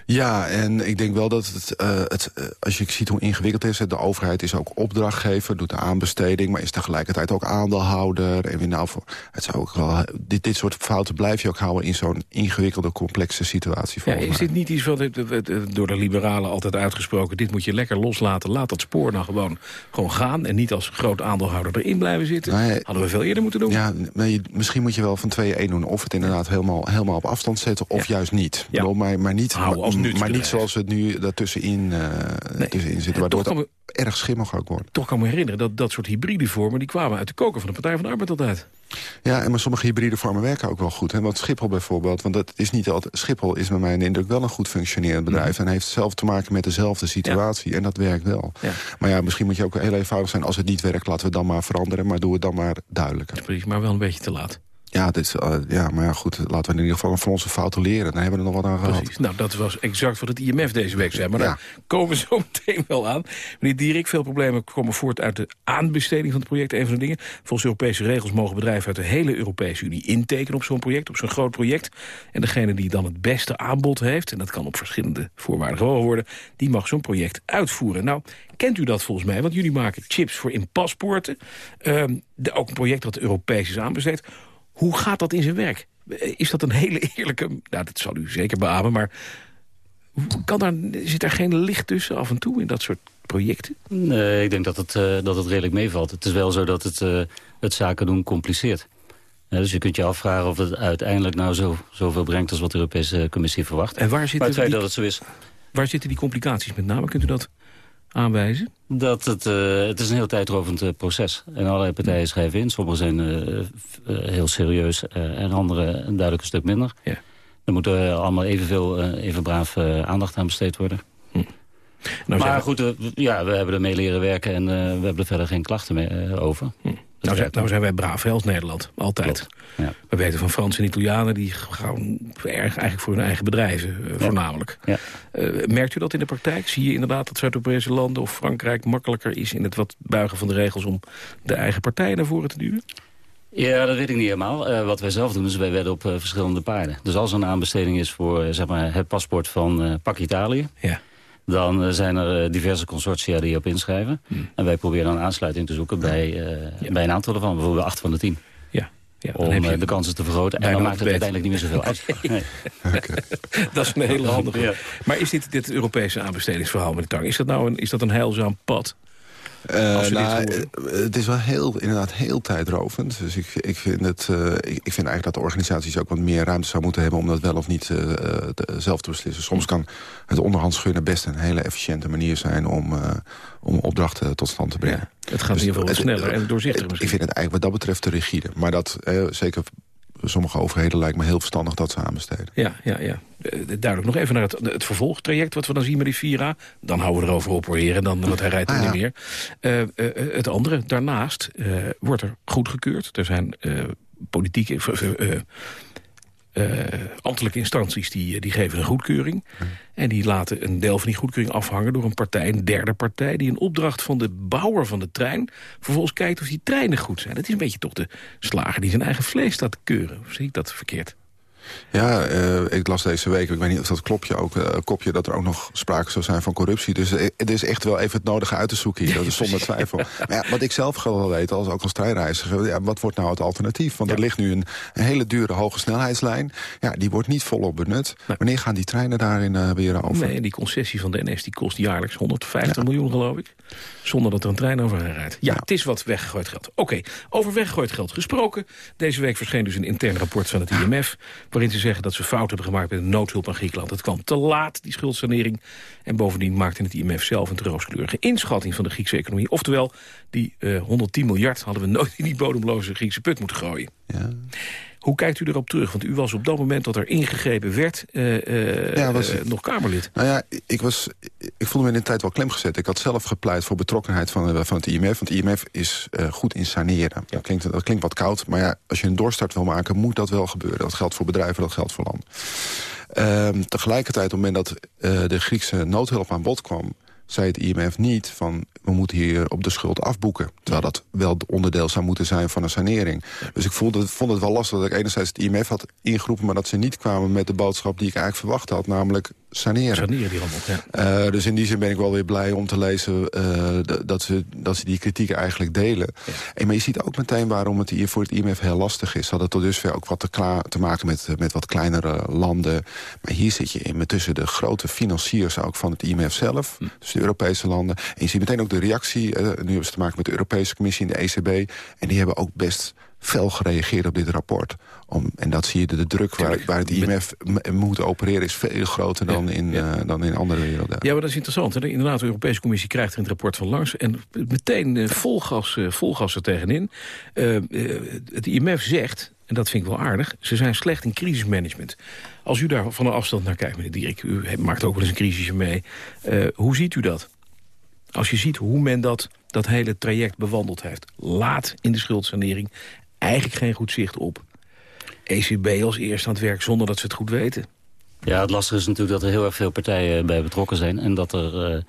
Ja, en ik denk wel dat het, uh, het uh, als je ziet hoe ingewikkeld het is... de overheid is ook opdrachtgever, doet de aanbesteding... maar is tegelijkertijd ook aandeelhouder. En wie nou voor, het zou ook wel, dit, dit soort fouten blijf je ook houden... in zo'n ingewikkelde, complexe situatie. Ja, is dit niet iets wat door de liberalen altijd uitgesproken... dit moet je lekker loslaten, laat dat spoor nou gewoon, gewoon gaan... en niet als groot aandeelhouder erin blijven zitten? Nee, Hadden we veel eerder moeten doen. Ja, nee, misschien moet je wel van twee één doen. Of het inderdaad helemaal, helemaal op afstand zetten, of ja. juist niet. Ja. Bedoel, maar, maar niet... Hou maar niet zoals het nu daartussenin uh, nee. tussenin zit. Waardoor het me, erg schimmig ook wordt. Toch kan me herinneren dat dat soort hybride vormen... die kwamen uit de koker van de Partij van de Arbeid altijd. Ja, en maar sommige hybride vormen werken ook wel goed. Hè? Want Schiphol bijvoorbeeld, want dat is niet altijd... Schiphol is met mijn indruk wel een goed functionerend bedrijf... Mm. en heeft zelf te maken met dezelfde situatie. Ja. En dat werkt wel. Ja. Maar ja, misschien moet je ook heel eenvoudig zijn... als het niet werkt, laten we het dan maar veranderen. Maar doe het dan maar duidelijker. Precies, maar wel een beetje te laat. Ja, dit, uh, ja, maar ja, goed, laten we in ieder geval van onze fouten leren. Dan hebben we er nog wat aan gehad. Precies. Nou, dat was exact wat het IMF deze week zei. Maar ja. daar komen we zo meteen wel aan. Meneer Dierik, veel problemen komen voort uit de aanbesteding van het project. Een van de dingen. Volgens Europese regels mogen bedrijven uit de hele Europese Unie intekenen op zo'n project, op zo'n groot project. En degene die dan het beste aanbod heeft, en dat kan op verschillende voorwaarden gewoon worden, die mag zo'n project uitvoeren. Nou, kent u dat volgens mij? Want jullie maken chips voor in paspoorten. Um, de, ook een project dat Europees is aanbesteed. Hoe gaat dat in zijn werk? Is dat een hele eerlijke... Nou, dat zal u zeker beamen, maar... Kan daar, zit daar geen licht tussen af en toe in dat soort projecten? Nee, ik denk dat het, uh, dat het redelijk meevalt. Het is wel zo dat het, uh, het zaken doen compliceert. Ja, dus je kunt je afvragen of het uiteindelijk nou zo, zoveel brengt... als wat de Europese Commissie verwacht. En waar zit maar het feit dat het zo is... Waar zitten die complicaties met name? Kunt u dat aanwijzen? Dat het, uh, het is een heel tijdrovend uh, proces. En allerlei partijen schrijven in. Sommige zijn uh, heel serieus en andere een duidelijk een stuk minder. Ja. Er moet allemaal evenveel, even braaf aandacht aan besteed worden. Hm. Nou, maar goed, ja, we hebben ermee leren werken en we hebben er verder geen klachten mee, over. Hm. Nou zijn, nou zijn wij braaf als Nederland, altijd. Ja. We weten van Fransen en Italianen... die gaan erg eigenlijk voor hun eigen bedrijven, uh, voornamelijk. Ja. Uh, merkt u dat in de praktijk? Zie je inderdaad dat Zuid-Europese landen of Frankrijk... makkelijker is in het wat buigen van de regels... om de eigen partijen naar voren te duwen? Ja, dat weet ik niet helemaal. Uh, wat wij zelf doen is wij wedden op verschillende paarden. Dus als er een aanbesteding is voor zeg maar, het paspoort van Pak Italië... Ja dan zijn er diverse consortia die op inschrijven. Hmm. En wij proberen dan aansluiting te zoeken bij, uh, bij een aantal ervan. Bijvoorbeeld acht van de tien. Ja. Ja, om heb je de kansen te vergroten. En dan maakt het uiteindelijk niet meer zoveel uit. Nee. Okay. dat is een hele handige. Ja. Maar is dit, dit Europese aanbestedingsverhaal met de tang... is dat nou een, is dat een heilzaam pad? Uh, nou, het is wel heel, inderdaad heel tijdrovend. Dus ik, ik, vind het, uh, ik, ik, vind eigenlijk dat de organisaties ook wat meer ruimte zou moeten hebben... om dat wel of niet uh, te, zelf te beslissen. Soms kan het onderhandschunnen best een hele efficiënte manier zijn... om, om opdrachten tot stand te brengen. Ja, het gaat dus, in ieder geval sneller en doorzichtiger misschien. Ik vind het eigenlijk wat dat betreft te rigide. Maar dat, zeker sommige overheden lijkt me heel verstandig dat ze aanbesteden. Ja, ja, ja. Duidelijk nog even naar het, het vervolgtraject wat we dan zien met die Vira. Dan houden we erover op, hoor, heren. Dan, want hij rijdt er Ah, niet meer. Uh, uh, het andere, daarnaast wordt er goedgekeurd. Er zijn politieke... Uh, ambtelijke instanties die, die geven een goedkeuring. En die laten een deel van die goedkeuring afhangen door een partij, een derde partij... die een opdracht van de bouwer van de trein vervolgens kijkt of die treinen goed zijn. Dat is een beetje toch de slager die zijn eigen vlees staat te keuren. Of zie ik dat verkeerd? Ja, uh, ik las deze week, ik weet niet of dat klopt je ook, uh, kopje... dat er ook nog sprake zou zijn van corruptie. Dus uh, het is echt wel even het nodige uit te zoeken hier. Dat is zonder twijfel. maar ja, wat ik zelf gewoon wel weet, als, ook als treinreiziger... Ja, wat wordt nou het alternatief? Want ja. er ligt nu een, een, hele dure hoge snelheidslijn. Ja, die wordt niet volop benut. Nee. Wanneer gaan die treinen daarin weer over? Nee, die concessie van de NS die kost jaarlijks 150 ja. miljoen, geloof ik. Zonder dat er een trein overheen rijdt. Ja, het is wat weggegooid geld. Oké, okay, over weggegooid geld gesproken. Deze week verscheen dus een intern rapport van het IMF... waarin ze zeggen dat ze fout hebben gemaakt met de noodhulp aan Griekenland. Het kwam te laat, die schuldsanering. En bovendien maakte het IMF zelf een rooskleurige inschatting van de Griekse economie. Oftewel, die uh, 110 miljard hadden we nooit in die bodemloze Griekse put moeten gooien. Ja. Hoe kijkt u erop terug? Want u was op dat moment dat er ingegrepen werd uh, uh, ja, was, uh, nog Kamerlid. Nou ja, ik, was, ik voelde me in de tijd wel klem gezet. Ik had zelf gepleit voor betrokkenheid van, van het IMF. Want het IMF is goed in saneren. Dat, klinkt, dat klinkt wat koud, maar ja, als je een doorstart wil maken... moet dat wel gebeuren. Dat geldt voor bedrijven, dat geldt voor landen. Ehm, tegelijkertijd, op het moment dat de Griekse noodhulp aan bod kwam zei het IMF niet van we moeten hier op de schuld afboeken. Terwijl dat wel onderdeel zou moeten zijn van een sanering. Dus ik voelde, vond het wel lastig dat ik enerzijds het IMF had ingeroepen... maar dat ze niet kwamen met de boodschap die ik eigenlijk verwacht had. Namelijk saneren. Saneren die allemaal, ja. Uh, dus in die zin ben ik wel weer blij om te lezen uh, dat, ze, dat ze die kritieken eigenlijk delen. Ja. En, maar je ziet ook meteen waarom het hier voor het IMF heel lastig is. Ze hadden tot dusver ook wat te, klaar, te maken met, met wat kleinere landen. Maar hier zit je in met tussen de grote financiers ook van het IMF zelf. Hm. Dus de Europese landen. En je ziet meteen ook de reactie. Uh, nu hebben ze te maken met de Europese Commissie en de ECB. En die hebben ook best fel gereageerd op dit rapport. Om, en dat zie je, de, de druk waar, waar het IMF moet opereren... is veel groter dan, ja, in, ja. Uh, dan in andere werelden. Ja, maar dat is interessant. Hè? Inderdaad, de Europese Commissie krijgt er in het rapport van langs... en meteen uh, vol, gas, uh, vol gas er tegenin. het IMF zegt, en dat vind ik wel aardig... ze zijn slecht in crisismanagement. Als u daar van een afstand naar kijkt, meneer Dierik... u maakt ook wel eens een crisisje mee. hoe ziet u dat? Als je ziet hoe men dat, dat hele traject bewandeld heeft. Laat in de schuldsanering eigenlijk geen goed zicht op. ECB als eerste aan het werk zonder dat ze het goed weten. Ja, het lastige is natuurlijk dat er heel erg veel partijen bij betrokken zijn. En dat er uh,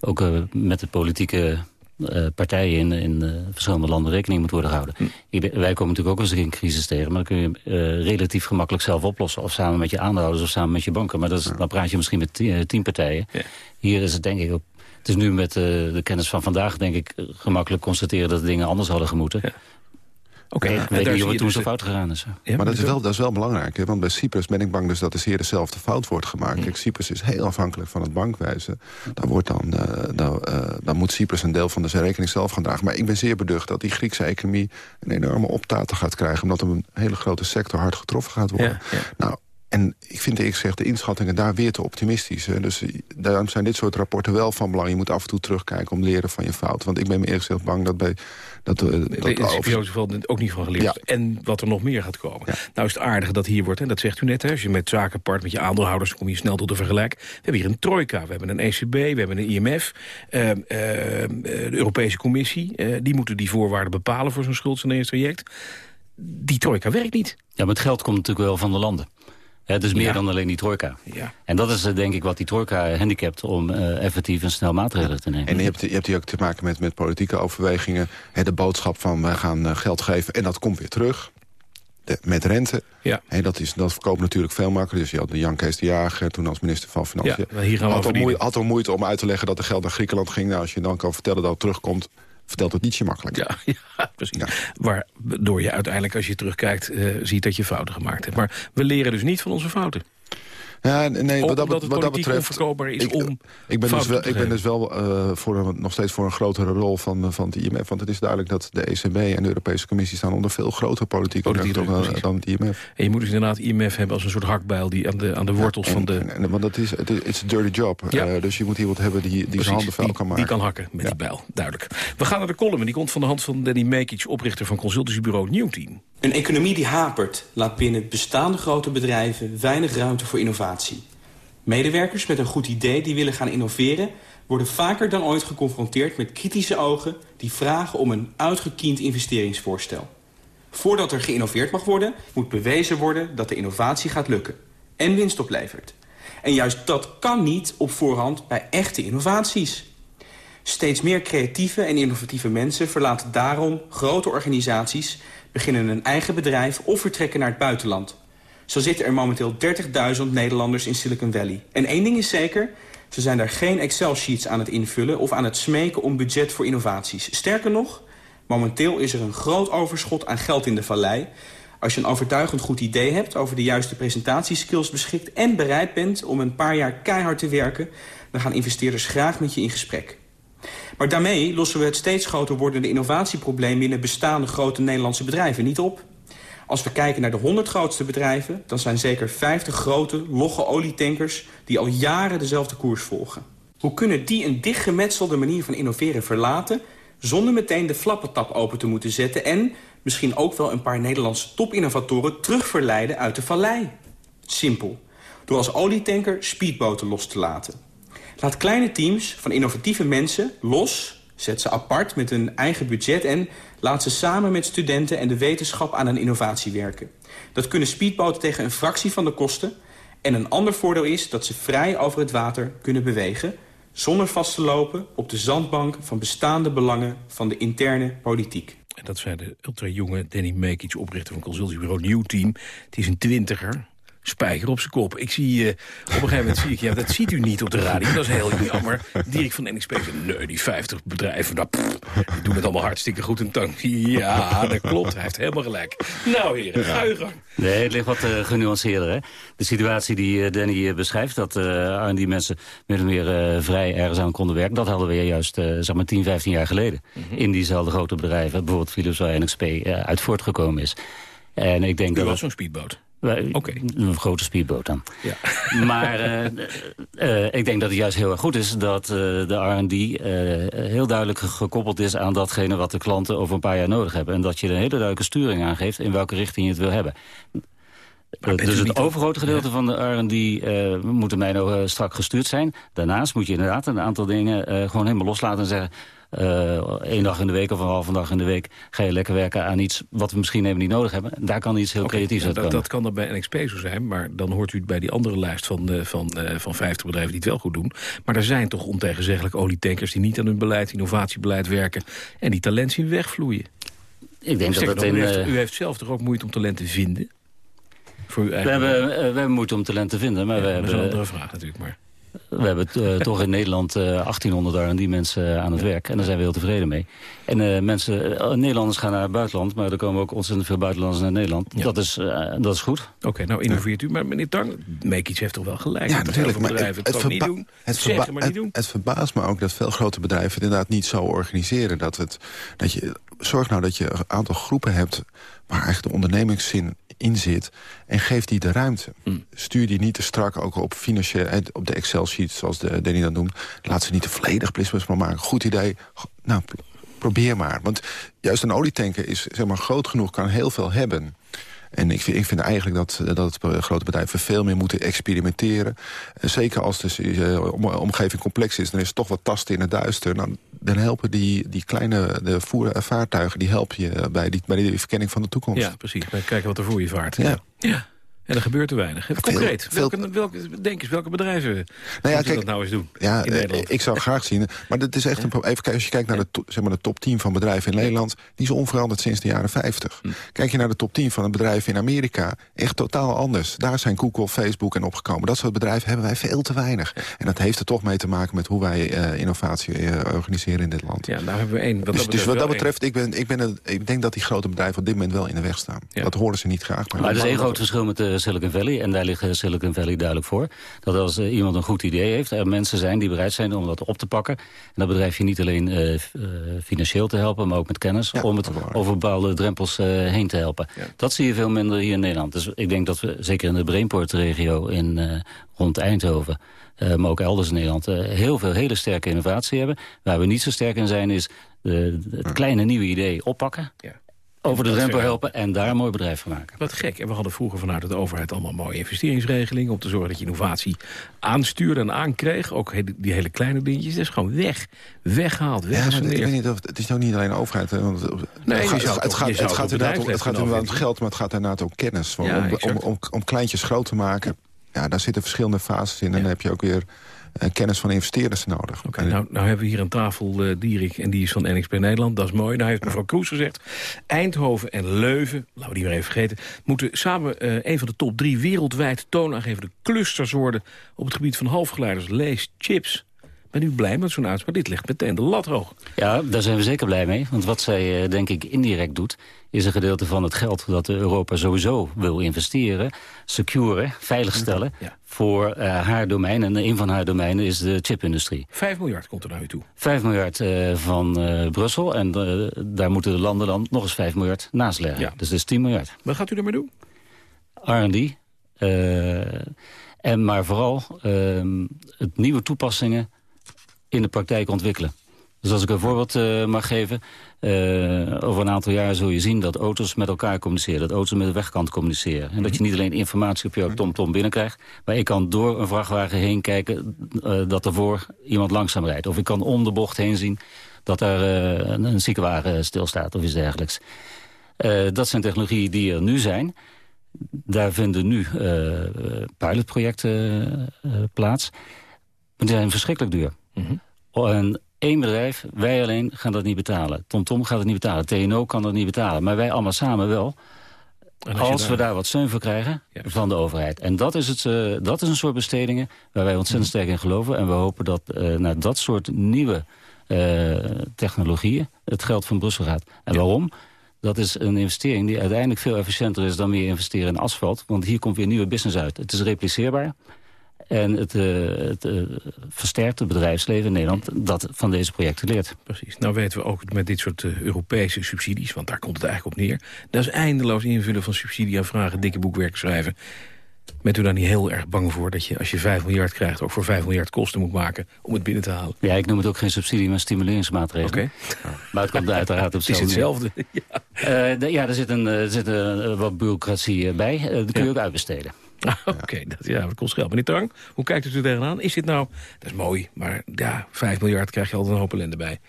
ook uh, met de politieke uh, partijen in, in verschillende landen rekening moet worden gehouden. Hm. Ik, wij komen natuurlijk ook eens een crisis tegen. Maar dan kun je relatief gemakkelijk zelf oplossen. Of samen met je aandeelhouders of samen met je banken. Maar dat is, ja. dan praat je misschien met tien, tien partijen. Ja. Hier is het denk ik ook... Het is nu met de kennis van vandaag denk ik gemakkelijk constateren dat dingen anders hadden gemoeten. Ja. Oké, okay, weet niet hoe het toen dus zo fout gegaan is. Ja, maar dat is, wel, dat is wel belangrijk. Hè? Want bij Cyprus ben ik bang dus dat er zeer dezelfde fout wordt gemaakt. Kijk, Cyprus is heel afhankelijk van het bankwijzen. Daar, wordt dan, uh, dan, uh, dan moet Cyprus een deel van de zijn rekening zelf gaan dragen. Maar ik ben zeer beducht dat die Griekse economie... een enorme optaten gaat krijgen... omdat er een hele grote sector hard getroffen gaat worden. Ja, ja. Nou, En ik vind eerlijk gezegd de inschattingen daar weer te optimistisch. Hè. Dus daarom zijn dit soort rapporten wel van belang. Je moet af en toe terugkijken om leren van je fout. Want ik ben me eerlijk gezegd bang dat bij... Dat, uh, dat de is ook niet van geleerd. Ja. En wat er nog meer gaat komen. Nou is het aardige dat hier wordt, en dat zegt u net... Hè, als je met zaken part met je aandeelhouders... dan kom je snel tot de vergelijk. We hebben hier een trojka, we hebben een ECB, we hebben een IMF... Uh, uh, de Europese Commissie. die moeten die voorwaarden bepalen voor zo'n schuldsaneringstraject. Die trojka werkt niet. Ja, maar het geld komt natuurlijk wel van de landen. Het is meer ja. dan alleen die trojka. Ja. En dat is denk ik wat die trojka handicapt om uh, effectief en snel maatregelen te nemen. En je hebt, je hebt hier ook te maken met, met politieke overwegingen. Hè, de boodschap van we gaan uh, geld geven en dat komt weer terug. De, met rente. Ja. En dat, is, dat verkoopt natuurlijk veel makkelijker. Dus je had de Jan Kees de Jager toen als minister van Financiën. Ja, hier gaan we had, al moeite, had al moeite om uit te leggen dat er geld naar Griekenland ging. Nou, als je dan kan vertellen dat het terugkomt vertelt het nietsje makkelijk. Ja, ja precies. Ja. Waardoor je uiteindelijk, als je terugkijkt, uh, ziet dat je fouten gemaakt hebt. Maar we leren dus niet van onze fouten. Ja, nee, wat, dat, wat dat betreft is ik, om ik ben dus wel, ik ben dus wel uh, voor een, nog steeds voor een grotere rol van, van het IMF. Want het is duidelijk dat de ECB en de Europese Commissie staan onder veel grotere politieke druk dan, dan het IMF. En je moet dus inderdaad IMF hebben als een soort hakbijl die aan de, aan de wortels en, van de... En, en, want dat is, het is een dirty job. Ja. Uh, dus je moet iemand hebben die, die Precies, zijn handen vuil kan maken. Die kan hakken met die bijl, duidelijk. We gaan naar de column en die komt van de hand van Danny Mekic... oprichter van consultancybureau Newteam. Een economie die hapert laat binnen bestaande grote bedrijven... weinig ruimte voor innovatie. Medewerkers met een goed idee die willen gaan innoveren... worden vaker dan ooit geconfronteerd met kritische ogen... die vragen om een uitgekiend investeringsvoorstel. Voordat er geïnnoveerd mag worden... moet bewezen worden dat de innovatie gaat lukken. En winst oplevert. En juist dat kan niet op voorhand bij echte innovaties. Steeds meer creatieve en innovatieve mensen verlaten daarom grote organisaties... beginnen een eigen bedrijf of vertrekken naar het buitenland... Zo zitten er momenteel 30.000 Nederlanders in Silicon Valley. En één ding is zeker, ze zijn daar geen Excel-sheets aan het invullen... of aan het smeken om budget voor innovaties. Sterker nog, momenteel is er een groot overschot aan geld in de vallei. Als je een overtuigend goed idee hebt, over de juiste presentatieskills beschikt... en bereid bent om een paar jaar keihard te werken... dan gaan investeerders graag met je in gesprek. Maar daarmee lossen we het steeds groter wordende innovatieprobleem... binnen bestaande grote Nederlandse bedrijven niet op... Als we kijken naar de 100 grootste bedrijven... dan zijn zeker 50 grote, logge olietankers... die al jaren dezelfde koers volgen. Hoe kunnen die een dichtgemetselde manier van innoveren verlaten... zonder meteen de flappentap open te moeten zetten... en misschien ook wel een paar Nederlandse topinnovatoren... terugverleiden uit de vallei? Simpel. Door als olietanker speedboten los te laten. Laat kleine teams van innovatieve mensen los... Zet ze apart met een eigen budget en laat ze samen met studenten en de wetenschap aan een innovatie werken. Dat kunnen speedboten tegen een fractie van de kosten. En een ander voordeel is dat ze vrij over het water kunnen bewegen... zonder vast te lopen op de zandbank van bestaande belangen van de interne politiek. En dat zei de ultra-jonge Danny Mekic, oprichter van consultiebureau New Team. Het is een twintiger, spijker op zijn kop. Ik zie, uh, op een gegeven moment zie ik, ja, dat ziet u niet op de radio, dat is heel jammer. Dirk van NXP zei, nee, die 50 bedrijven, nou, pff, die doen het allemaal hartstikke goed in tank. Ja, dat klopt, hij heeft helemaal gelijk. Nou heren, ga uw gang. Nee, het ligt wat uh, genuanceerder. Hè? De situatie die uh, Danny beschrijft, dat uh, die mensen meer of meer vrij ergens aan konden werken, dat hadden we juist zeg maar 10, 15 jaar geleden. Mm -hmm. In diezelfde grote bedrijven, bijvoorbeeld Philips waar NXP uit voortgekomen is. En ik denk U dat was zo'n speedboot? Oké. Okay. Een grote speedboot dan. Ja. Maar uh, uh, ik denk dat het juist heel erg goed is dat uh, de R&D heel duidelijk gekoppeld is aan datgene wat de klanten over een paar jaar nodig hebben. En dat je een hele duidelijke sturing aangeeft in welke richting je het wil hebben. Dus het overgrote gedeelte ja. van de R&D moet mij nou strak gestuurd zijn. Daarnaast moet je inderdaad een aantal dingen gewoon helemaal loslaten en zeggen... Uh, één dag in de week of een halve dag in de week... ga je lekker werken aan iets wat we misschien even niet nodig hebben. Daar kan iets heel okay, creatiefs uit dat, dat kan dan bij NXP zo zijn, maar dan hoort u het bij die andere lijst van, uh, van, uh, van 50 bedrijven die het wel goed doen. Maar er zijn toch ontegenzeggelijk olietankers die niet aan hun beleid, innovatiebeleid werken... en die talent zien wegvloeien. Ik denk dat dat u, in, heeft, u heeft zelf toch ook moeite om talent te vinden? Voor uw eigen we, hebben, we hebben moeite om talent te vinden, maar ja, we hebben... Dat is een andere vraag natuurlijk, maar... We hebben uh, toch in Nederland uh, 1800 R&D mensen uh, aan het werk. En daar zijn we heel tevreden mee. En uh, mensen, Nederlanders gaan naar het buitenland. Maar er komen ook ontzettend veel buitenlanders naar Nederland. Ja. Dat, is, dat is goed. Oké, okay, nou innoveert u. Maar meneer Tang, Mekic heeft toch wel gelijk. Ja, natuurlijk. Maar bedrijven het, het, het, niet doen. Het, zeggen, maar het, niet doen. het verbaast me ook dat veel grote bedrijven het inderdaad niet zo organiseren. Dat, het, dat je, zorg nou dat je een aantal groepen hebt waar eigenlijk de ondernemingszin in zit. En geef die de ruimte. Stuur die niet te strak, ook op, financieel, eh, op de Excel-sheet, zoals de, Danny dat noemt. Laat ze niet te volledig maar maken. Goed idee. Nou, probeer maar. Want juist een olietanker is zeg maar, groot genoeg, kan heel veel hebben. En ik vind, ik vind eigenlijk dat, dat grote bedrijven veel meer moeten experimenteren. Eh, zeker als de omgeving complex is, dan is het toch wat tasten in het duister. Dan, dan helpen die, die kleine de voer, vaartuigen die helpen je bij die, bij die verkenning van de toekomst. Ja, precies. Kijken wat er voor je vaart. ja. ja. En er gebeurt te weinig. Concreet, welke, welke, denk eens, welke bedrijven nou ja, kijk, dat nou eens doen ja, in Nederland? Ik zou graag zien, maar dat is echt een, even kijken, als je kijkt naar de, zeg maar, de top 10 van bedrijven in Nederland, die is onveranderd sinds de jaren 50. Hm. Kijk je naar de top 10 van een bedrijf in Amerika, echt totaal anders. Daar zijn Google, Facebook en opgekomen. Dat soort bedrijven hebben wij veel te weinig. En dat heeft er toch mee te maken met hoe wij uh, innovatie uh, organiseren in dit land. Ja, daar hebben we één. Dus, dus wat dat betreft, ik, ben, ik, ben ik denk dat die grote bedrijven op dit moment wel in de weg staan. Dat horen ze niet graag. Maar, maar er is één groot verschil met de Silicon Valley en daar ligt Silicon Valley duidelijk voor. Dat als uh, iemand een goed idee heeft, er mensen zijn die bereid zijn om dat op te pakken. En dat bedrijf je niet alleen financieel te helpen, maar ook met kennis. om het over bepaalde drempels heen te helpen. Dat zie je veel minder hier in Nederland. Dus ik denk dat we, zeker in de Brainport-regio in rond Eindhoven... maar ook elders in Nederland, heel veel hele sterke innovatie hebben. Waar we niet zo sterk in zijn is het kleine nieuwe idee oppakken. Ja over de drempel helpen en daar een mooi bedrijf van maken. Wat gek. En we hadden vroeger vanuit de overheid allemaal mooie investeringsregelingen... om te zorgen dat je innovatie aanstuurde en aankreeg. Ook die hele kleine dingetjes. Dat is gewoon weg. Weggehaald, weggesaneerd. Ja, ik weet niet of, het is ook niet alleen de overheid. Want het, nee, het, gaat, het, gaat, het gaat inderdaad om, het gaat inderdaad om geld, maar het gaat inderdaad ook kennis. Van, ja, om, om, om, om, kleintjes groot te maken. Ja, daar zitten verschillende fases in. En dan heb je ook weer uh, kennis van investeerders nodig. Oké, nou, nou hebben we hier een tafel, uh, Dierik, en die is van NXP Nederland. Dat is mooi. Nou heeft mevrouw Kroes gezegd... Eindhoven en Leuven, laten we die maar even vergeten... moeten samen uh, een van de top drie wereldwijd toonaangevende clusters worden... op het gebied van halfgeleiders, lees, chips... Ben u blij met zo'n uitspraak? Dit ligt meteen de lat hoog. Ja, daar zijn we zeker blij mee. Want wat zij, denk ik, indirect doet... is een gedeelte van het geld dat Europa sowieso wil investeren... securen, veiligstellen voor uh, haar domein. En een van haar domeinen is de chipindustrie. Vijf miljard komt er naar u toe? Vijf miljard uh, van uh, Brussel. En daar moeten de landen dan nog eens vijf miljard naast leggen. Ja. Dus dat is 10 miljard. Wat gaat u ermee doen? R&D. en maar vooral ehm, het nieuwe toepassingen in de praktijk ontwikkelen. Dus als ik een voorbeeld uh, mag geven... Uh, over een aantal jaar zul je zien dat auto's met elkaar communiceren. Dat auto's met de wegkant communiceren. En dat je niet alleen informatie op jouw TomTom binnenkrijgt... maar ik kan door een vrachtwagen heen kijken uh, dat ervoor iemand langzaam rijdt. Of ik kan om de bocht heen zien dat er een, een ziekenwagen stilstaat of iets dergelijks. dat zijn technologieën die er nu zijn. Daar vinden nu pilotprojecten plaats. Maar die zijn verschrikkelijk duur. Mm -hmm. En één bedrijf, wij alleen, gaan dat niet betalen. TomTom gaat het niet betalen. TNO kan dat niet betalen. Maar wij allemaal samen wel. Als, we daar wat steun voor krijgen van de overheid. En dat is, het, uh, dat is een soort bestedingen waar wij ontzettend sterk in geloven. En we hopen dat uh, naar dat soort nieuwe uh, technologieën het geld van Brussel gaat. En waarom? Dat is een investering die uiteindelijk veel efficiënter is dan meer investeren in asfalt. Want hier komt weer nieuwe business uit. Het is repliceerbaar. En het, uh, het uh, versterkt het bedrijfsleven in Nederland dat van deze projecten leert. Precies. Nou weten we ook met dit soort uh, Europese subsidies, want daar komt het eigenlijk op neer. Dat is eindeloos invullen van subsidieaanvragen, dikke boekwerk schrijven. Bent u daar niet heel erg bang voor dat je als je 5 miljard krijgt... ook voor 5 miljard kosten moet maken om het binnen te halen? Ja, ik noem het ook geen subsidie, maar stimuleringsmaatregelen. Oké. Okay. Maar het komt uiteraard op hetzelfde. Het is hetzelfde. ja. Uh, ja, er zit, een, er zit een, wat bureaucratie bij. dat kun je ja. ook uitbesteden. Oké, okay, dat, ja, dat kost geld. Meneer Trang, hoe kijkt u er tegenaan? Is dit nou, dat is mooi, maar ja, 5 miljard krijg je altijd een hoop ellende bij.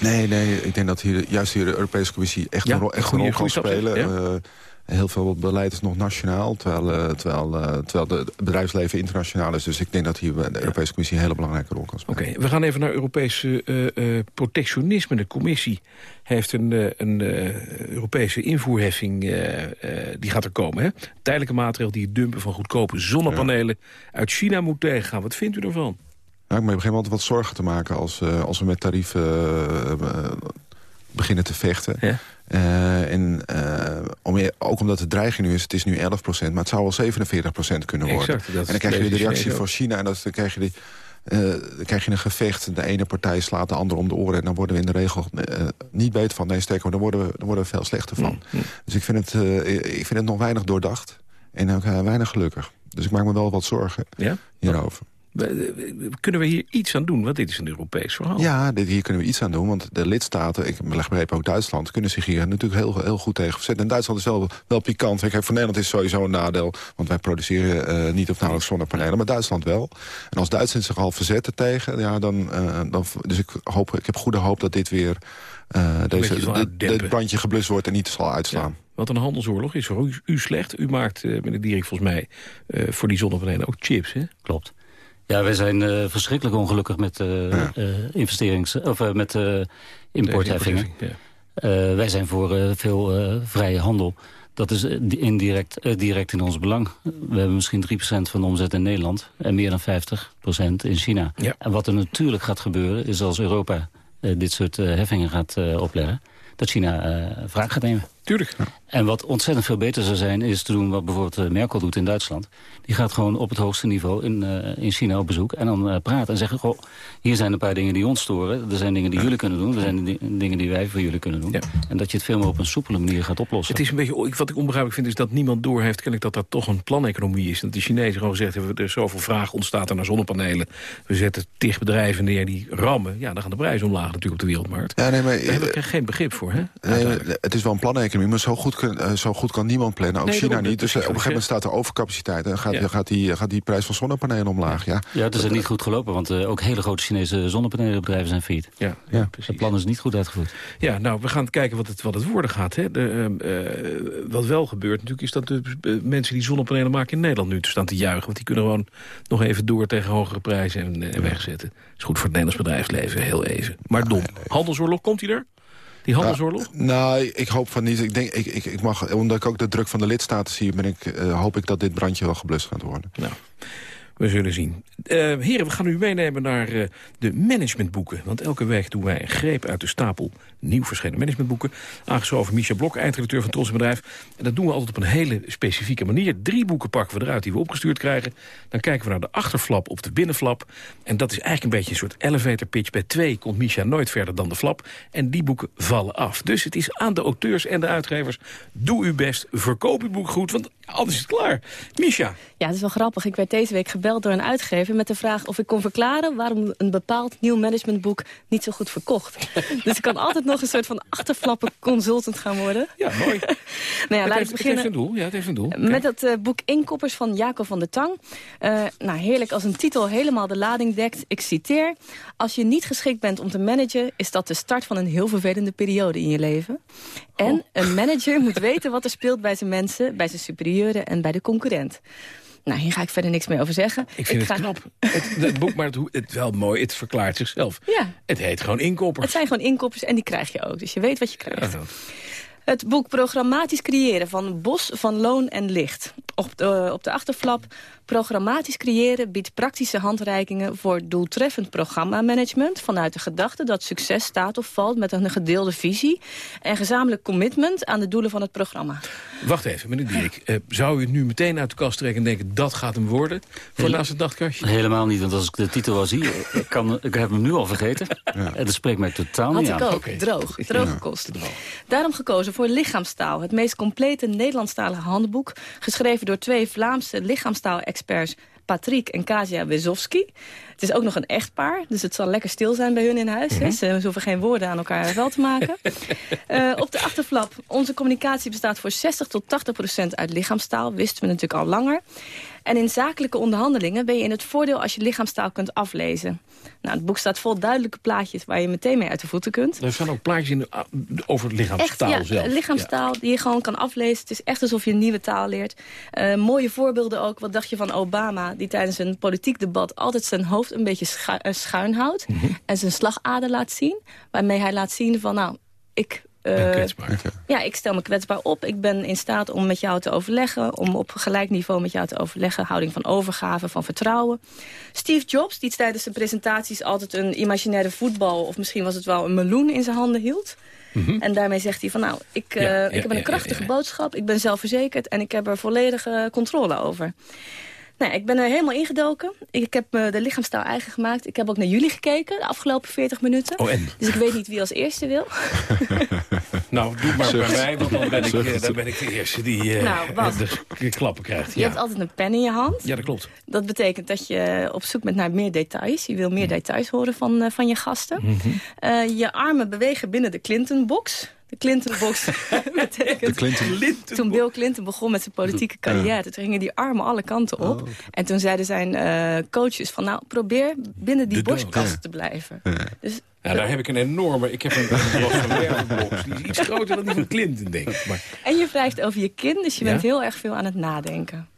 Nee, nee, ik denk dat hier, juist hier de Europese Commissie echt, ja, een, rol, echt een rol kan spelen. Ja? Uh, heel veel beleid is nog nationaal, terwijl, uh, terwijl, uh, terwijl het bedrijfsleven internationaal is. Dus ik denk dat hier de Europese Commissie een hele belangrijke rol kan spelen. Oké, okay, we gaan even naar Europese uh, protectionisme. De Commissie heeft een, een Europese invoerheffing, die gaat er komen. Hè? Tijdelijke maatregel die het dumpen van goedkope zonnepanelen ja. uit China moet tegengaan. Wat vindt u ervan? Nou, ik begin altijd wat zorgen te maken als, als we met tarieven beginnen te vechten. Ja. Uh, en uh, om, ook omdat de dreiging nu is, het is nu 11% maar het zou wel 47% kunnen worden. Exact, en dan krijg je de reactie van China en dat, dan krijg je die... uh, dan krijg je een gevecht. De ene partij slaat de andere om de oren. En dan worden we in de regel uh, niet beter van. Nee, sterker, dan worden we, dan worden we veel slechter van. Mm, mm. Dus ik vind, het, uh, ik vind het nog weinig doordacht. En ook weinig gelukkig. Dus ik maak me wel wat zorgen ja? hierover. Kunnen we hier iets aan doen? Want dit is een Europees verhaal. Ja, dit, hier kunnen we iets aan doen. Want de lidstaten, ik begrepen ook Duitsland... kunnen zich hier natuurlijk heel, heel goed tegen verzetten. En Duitsland is wel, wel pikant. Kijk, voor Nederland is sowieso een nadeel. Want wij produceren uh, niet of nauwelijks zonnepanelen. Maar Duitsland wel. En als Duitsland zich al verzetten tegen... Ja, dan, uh, dan, dus ik, hoop, ik heb goede hoop dat dit weer... Uh, deze, dit brandje geblust wordt en niet zal uitslaan. Ja. Want een handelsoorlog is voor u, u slecht. U maakt, meneer Dierik, volgens mij voor die zonnepanelen ook chips, hè? Klopt. Ja, wij zijn uh, verschrikkelijk ongelukkig met uh, ja. uh, investerings... of met importheffingen. Ja. wij zijn voor veel vrije handel. Dat is indirect direct in ons belang. We hebben misschien 3% van de omzet in Nederland... en meer dan 50% in China. Ja. En wat er natuurlijk gaat gebeuren... is als Europa dit soort heffingen gaat opleggen... dat China wraak gaat nemen. Tuurlijk. En wat ontzettend veel beter zou zijn, is te doen wat bijvoorbeeld eh, Merkel doet in Duitsland. Die gaat gewoon op het hoogste niveau in, uh, in China op bezoek en dan uh, praten en zeggen... Goh, hier zijn een paar dingen die ons storen. Er zijn dingen die jullie kunnen doen. Er zijn dingen die wij voor jullie kunnen doen. En dat je het veel meer op een soepele manier gaat oplossen. Het is een beetje, wat ik onbegrijpelijk vind, is dat niemand doorheeft... kennelijk dat dat toch een planeconomie is. Dat de Chinezen gewoon gezegd hebben... er zoveel vraag ontstaat er naar zonnepanelen. We zetten tig bedrijven neer die rammen. Ja, dan gaan de prijzen omlaag natuurlijk op de wereldmarkt. Ja, nee, maar, Daar heb ik geen begrip voor, hè? Nee, het is wel een planeconomie, maar zo goed, zo goed kan niemand plannen. Ook China niet. Dus op een gegeven moment staat er overcapaciteit. En gaat, gaat, die, gaat die prijs van zonnepanelen omlaag. Ja, ja het is er niet goed gelopen. Want uh, ook hele grote Chinese zonnepanelenbedrijven zijn failliet. Ja, ja, precies. Het plan is niet goed uitgevoerd. Ja, nou, we gaan kijken wat het, wat het worden gaat. Hè. De, uh, wat wel gebeurt natuurlijk is dat de mensen die zonnepanelen maken in Nederland nu staan te juichen. Want die kunnen gewoon nog even door tegen hogere prijzen en, en wegzetten. Dat is goed voor het Nederlands bedrijfsleven, heel even. Maar dom. Handelsoorlog, komt hij er? Die handelsoorlog? nou, ik hoop van niet. Ik denk, ik, ik, ik mag, omdat ik ook de druk van de lidstaten zie... Ben ik, uh, hoop ik dat dit brandje wel geblust gaat worden. Nou. We zullen zien. Uh, heren, we gaan u meenemen naar uh, de managementboeken. Want elke week doen wij een greep uit de stapel nieuw verschenen managementboeken. Aangeschoven Micha Blok, eindredacteur van Trots Bedrijf. En dat doen we altijd op een hele specifieke manier. Drie boeken pakken we eruit die we opgestuurd krijgen. Dan kijken we naar de achterflap op de binnenflap. En dat is eigenlijk een beetje een soort elevator pitch. Bij twee komt Micha nooit verder dan de flap. En die boeken vallen af. Dus het is aan de auteurs en de uitgevers. Doe uw best, verkoop uw boek goed, want alles is het klaar. Micha. Ja, het is wel grappig. Ik werd deze week gebeld door een uitgever met de vraag of ik kon verklaren... waarom een bepaald nieuw managementboek niet zo goed verkocht. dus ik kan altijd nog een soort van achterflappen consultant gaan worden. Ja, mooi. nou ja, laten we beginnen. Het heeft een doel. Ja, het heeft een doel. Met het uh, boek Inkoppers van Jacob van der Tang. Uh, nou, heerlijk als een titel helemaal de lading dekt. Ik citeer. Als je niet geschikt bent om te managen... is dat de start van een heel vervelende periode in je leven. En oh. een manager moet weten wat er speelt bij zijn mensen... bij zijn superieuren en bij de concurrent. Nou, hier ga ik verder niks meer over zeggen. Ik vind het knap. Het, het, boek, maar het, het wel mooi, het verklaart zichzelf. Ja. Het heet gewoon inkoppers. Het zijn gewoon inkoppers en die krijg je ook. Dus je weet wat je krijgt. Het boek Programmatisch Creëren van Bos van Loon en Licht. Op de, op de achterflap Programmatisch creëren biedt praktische handreikingen voor doeltreffend programmamanagement vanuit de gedachte dat succes staat of valt met een gedeelde visie en gezamenlijk commitment aan de doelen van het programma. Wacht even, meneer Dierik. Uh, zou u het nu meteen uit de kast trekken en denken dat gaat hem worden voor naast het nachtkastje? Helemaal niet, want als ik de titel al zie, ik, kan, ik heb hem nu al vergeten. Ja. Dat spreekt mij totaal niet aan. Had ik ook, droog, droog gekost. Daarom gekozen voor Lichaamstaal, het meest complete Nederlandstalige handboek, geschreven door twee Vlaamse lichaamstaal experts Patrick en Kasia Wezowski. Het is ook nog een echtpaar, dus het zal lekker stil zijn bij hun in huis. Mm Ze hoeven geen woorden aan elkaar wel te maken. uh, op de achterflap, onze communicatie bestaat voor 60 tot 80 procent uit lichaamstaal. Wisten we natuurlijk al langer. En in zakelijke onderhandelingen ben je in het voordeel als je lichaamstaal kunt aflezen. Nou, het boek staat vol duidelijke plaatjes waar je meteen mee uit de voeten kunt. Er staan ook plaatjes in ah, over lichaamstaal echt, ja, zelf. lichaamstaal die je gewoon kan aflezen. Het is echt alsof je een nieuwe taal leert. Uh, mooie voorbeelden ook. Wat dacht je van Obama, die tijdens een politiek debat altijd zijn hoofd een beetje eh, schuin houdt. Mhm. En zijn slagader laat zien. Waarmee hij laat zien van, nou, ik uh, ja, ik stel me kwetsbaar op. Ik ben in staat om met jou te overleggen. Om op gelijk niveau met jou te overleggen. Houding van overgave, van vertrouwen. Steve Jobs, die tijdens zijn presentaties altijd een imaginaire voetbal... of misschien was het wel een meloen in zijn handen hield. Mhm. En daarmee zegt hij van nou, ik, uh, ik heb een krachtige boodschap. Ik ben zelfverzekerd en ik heb er volledige controle over. Nou, ik ben er helemaal ingedoken. Ik heb me de lichaamstaal eigen gemaakt. Ik heb ook naar jullie gekeken de afgelopen 40 minuten. Oh, en? Dus ik weet niet wie als eerste wil. nou, doe maar bij mij, want dan ben ik, eh, dan ben ik de eerste die uh, nou, de klappen krijgt. Je hebt altijd een pen in je hand. Ja, dat klopt. Dat betekent dat je op zoek bent naar meer details. Je wil meer details horen van, uh, van je gasten. Mhm. uh, je armen bewegen binnen de Clinton-box. De Clinton-box betekent... Clinton. Toen Bill Clinton begon met zijn politieke carrière... toen gingen die armen alle kanten op. Oh, okay. En toen zeiden zijn uh, coaches van... nou, probeer binnen die borstkasten te blijven. Ja. Dus, ja, daar heb ik een enorme... Ik heb een, een box. Die is iets groter dan die van Clinton, denk ik. Maar... En je wrijft over je kin, dus je bent heel erg veel aan het nadenken.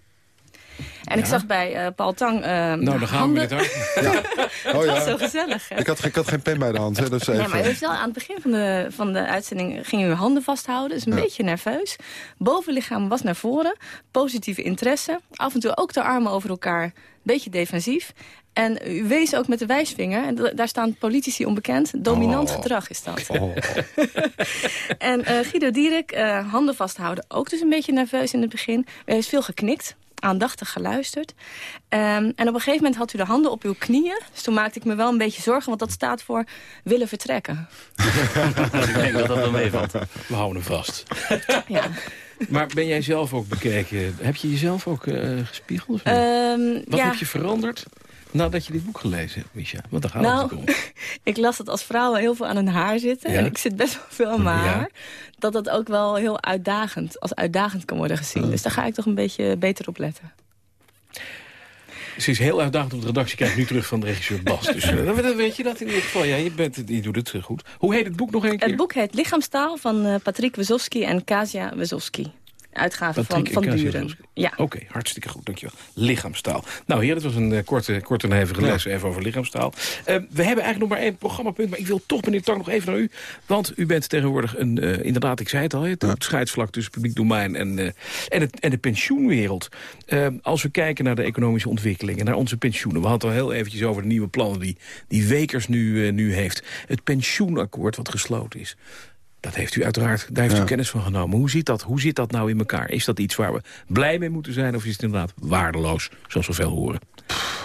En ja. ik zag bij uh, Paul Tang... Uh, nou, dan gaan handen... we met haar. Ja. het oh, ja. was zo gezellig. Hè? Ik, had, ik had geen pen bij de hand. Hè, dus even... maar heeft wel aan het begin van de, van de uitzending... ging je handen vasthouden, dus een ja. beetje nerveus. Bovenlichaam was naar voren, positieve interesse. Af en toe ook de armen over elkaar, beetje defensief. En u wees ook met de wijsvinger, en daar staan politici onbekend. Dominant oh. gedrag is dat. Oh. en uh, Guido Dierik, uh, handen vasthouden, ook dus een beetje nerveus in het begin. Er is veel geknikt aandachtig geluisterd. Um, en op een gegeven moment had u de handen op uw knieën. Dus toen maakte ik me wel een beetje zorgen, want dat staat voor willen vertrekken. ik denk dat dat wel meevalt. We houden hem vast. ja. Maar ben jij zelf ook bekeken? Heb je jezelf ook uh, gespiegeld? Um, Wat ja. heb je veranderd nadat je dit boek gelezen hebt, Misha? Want daar gaat nou, het om. ik las dat als vrouwen heel veel aan hun haar zitten. Ja? En ik zit best wel veel aan mijn Ja. haar. Dat dat ook wel heel uitdagend, als uitdagend kan worden gezien. Oh. Dus daar ga ik toch een beetje beter op letten. Ze is heel uitdagend op de redactie. Krijg ik nu terug van de regisseur Bas. Dus uh, dan weet je dat in ieder geval. Ja, je, bent, je doet het goed. Hoe heet het boek nog een keer? Het boek heet Lichaamstaal van uh, Patrick Wazowski en Kasia Wazowski. Uitgave Patrick van, van. Ja. Oké, okay, hartstikke goed. Dankjewel. Lichaamstaal. Nou heer, dat was een uh, korte, korte en hevige les even over lichaamstaal. we hebben eigenlijk nog maar één programmapunt. Maar ik wil toch, meneer Tang, nog even naar u. Want u bent tegenwoordig een, inderdaad, ik zei het al... het ja. scheidsvlak tussen publiek domein en, en, het, en de pensioenwereld. als we kijken naar de economische ontwikkelingen, naar onze pensioenen. We hadden al heel eventjes over de nieuwe plannen die, die Wekers nu, nu heeft. Het pensioenakkoord wat gesloten is. Dat heeft u uiteraard, daar heeft ja. u kennis van genomen. Hoe zit, dat, hoe zit dat nou in elkaar? Is dat iets waar we blij mee moeten zijn of is het inderdaad waardeloos, zoals we veel horen?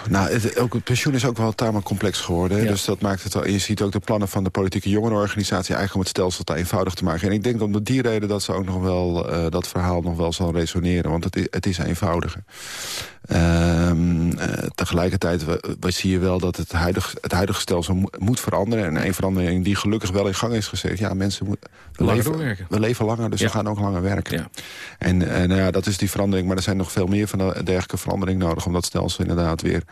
Nou, het, ook, het pensioen is ook wel tamelijk complex geworden. Ja. Dus dat maakt het al. Je ziet ook de plannen van de politieke jongerenorganisatie... eigenlijk om het stelsel te eenvoudig te maken. En ik denk om die reden dat ze ook nog wel uh, dat verhaal nog wel zal resoneren. Want het is, het is eenvoudiger. Uh, uh, tegelijkertijd we, we zie je wel dat het huidige, het huidige stelsel mo moet veranderen. En een verandering die gelukkig wel in gang is gezet. Ja, mensen moeten... We, leven, we leven langer, dus ja. we gaan ook langer werken. Ja. En uh, nou ja, dat is die verandering. Maar er zijn nog veel meer van de dergelijke verandering nodig... om dat stelsel inderdaad weer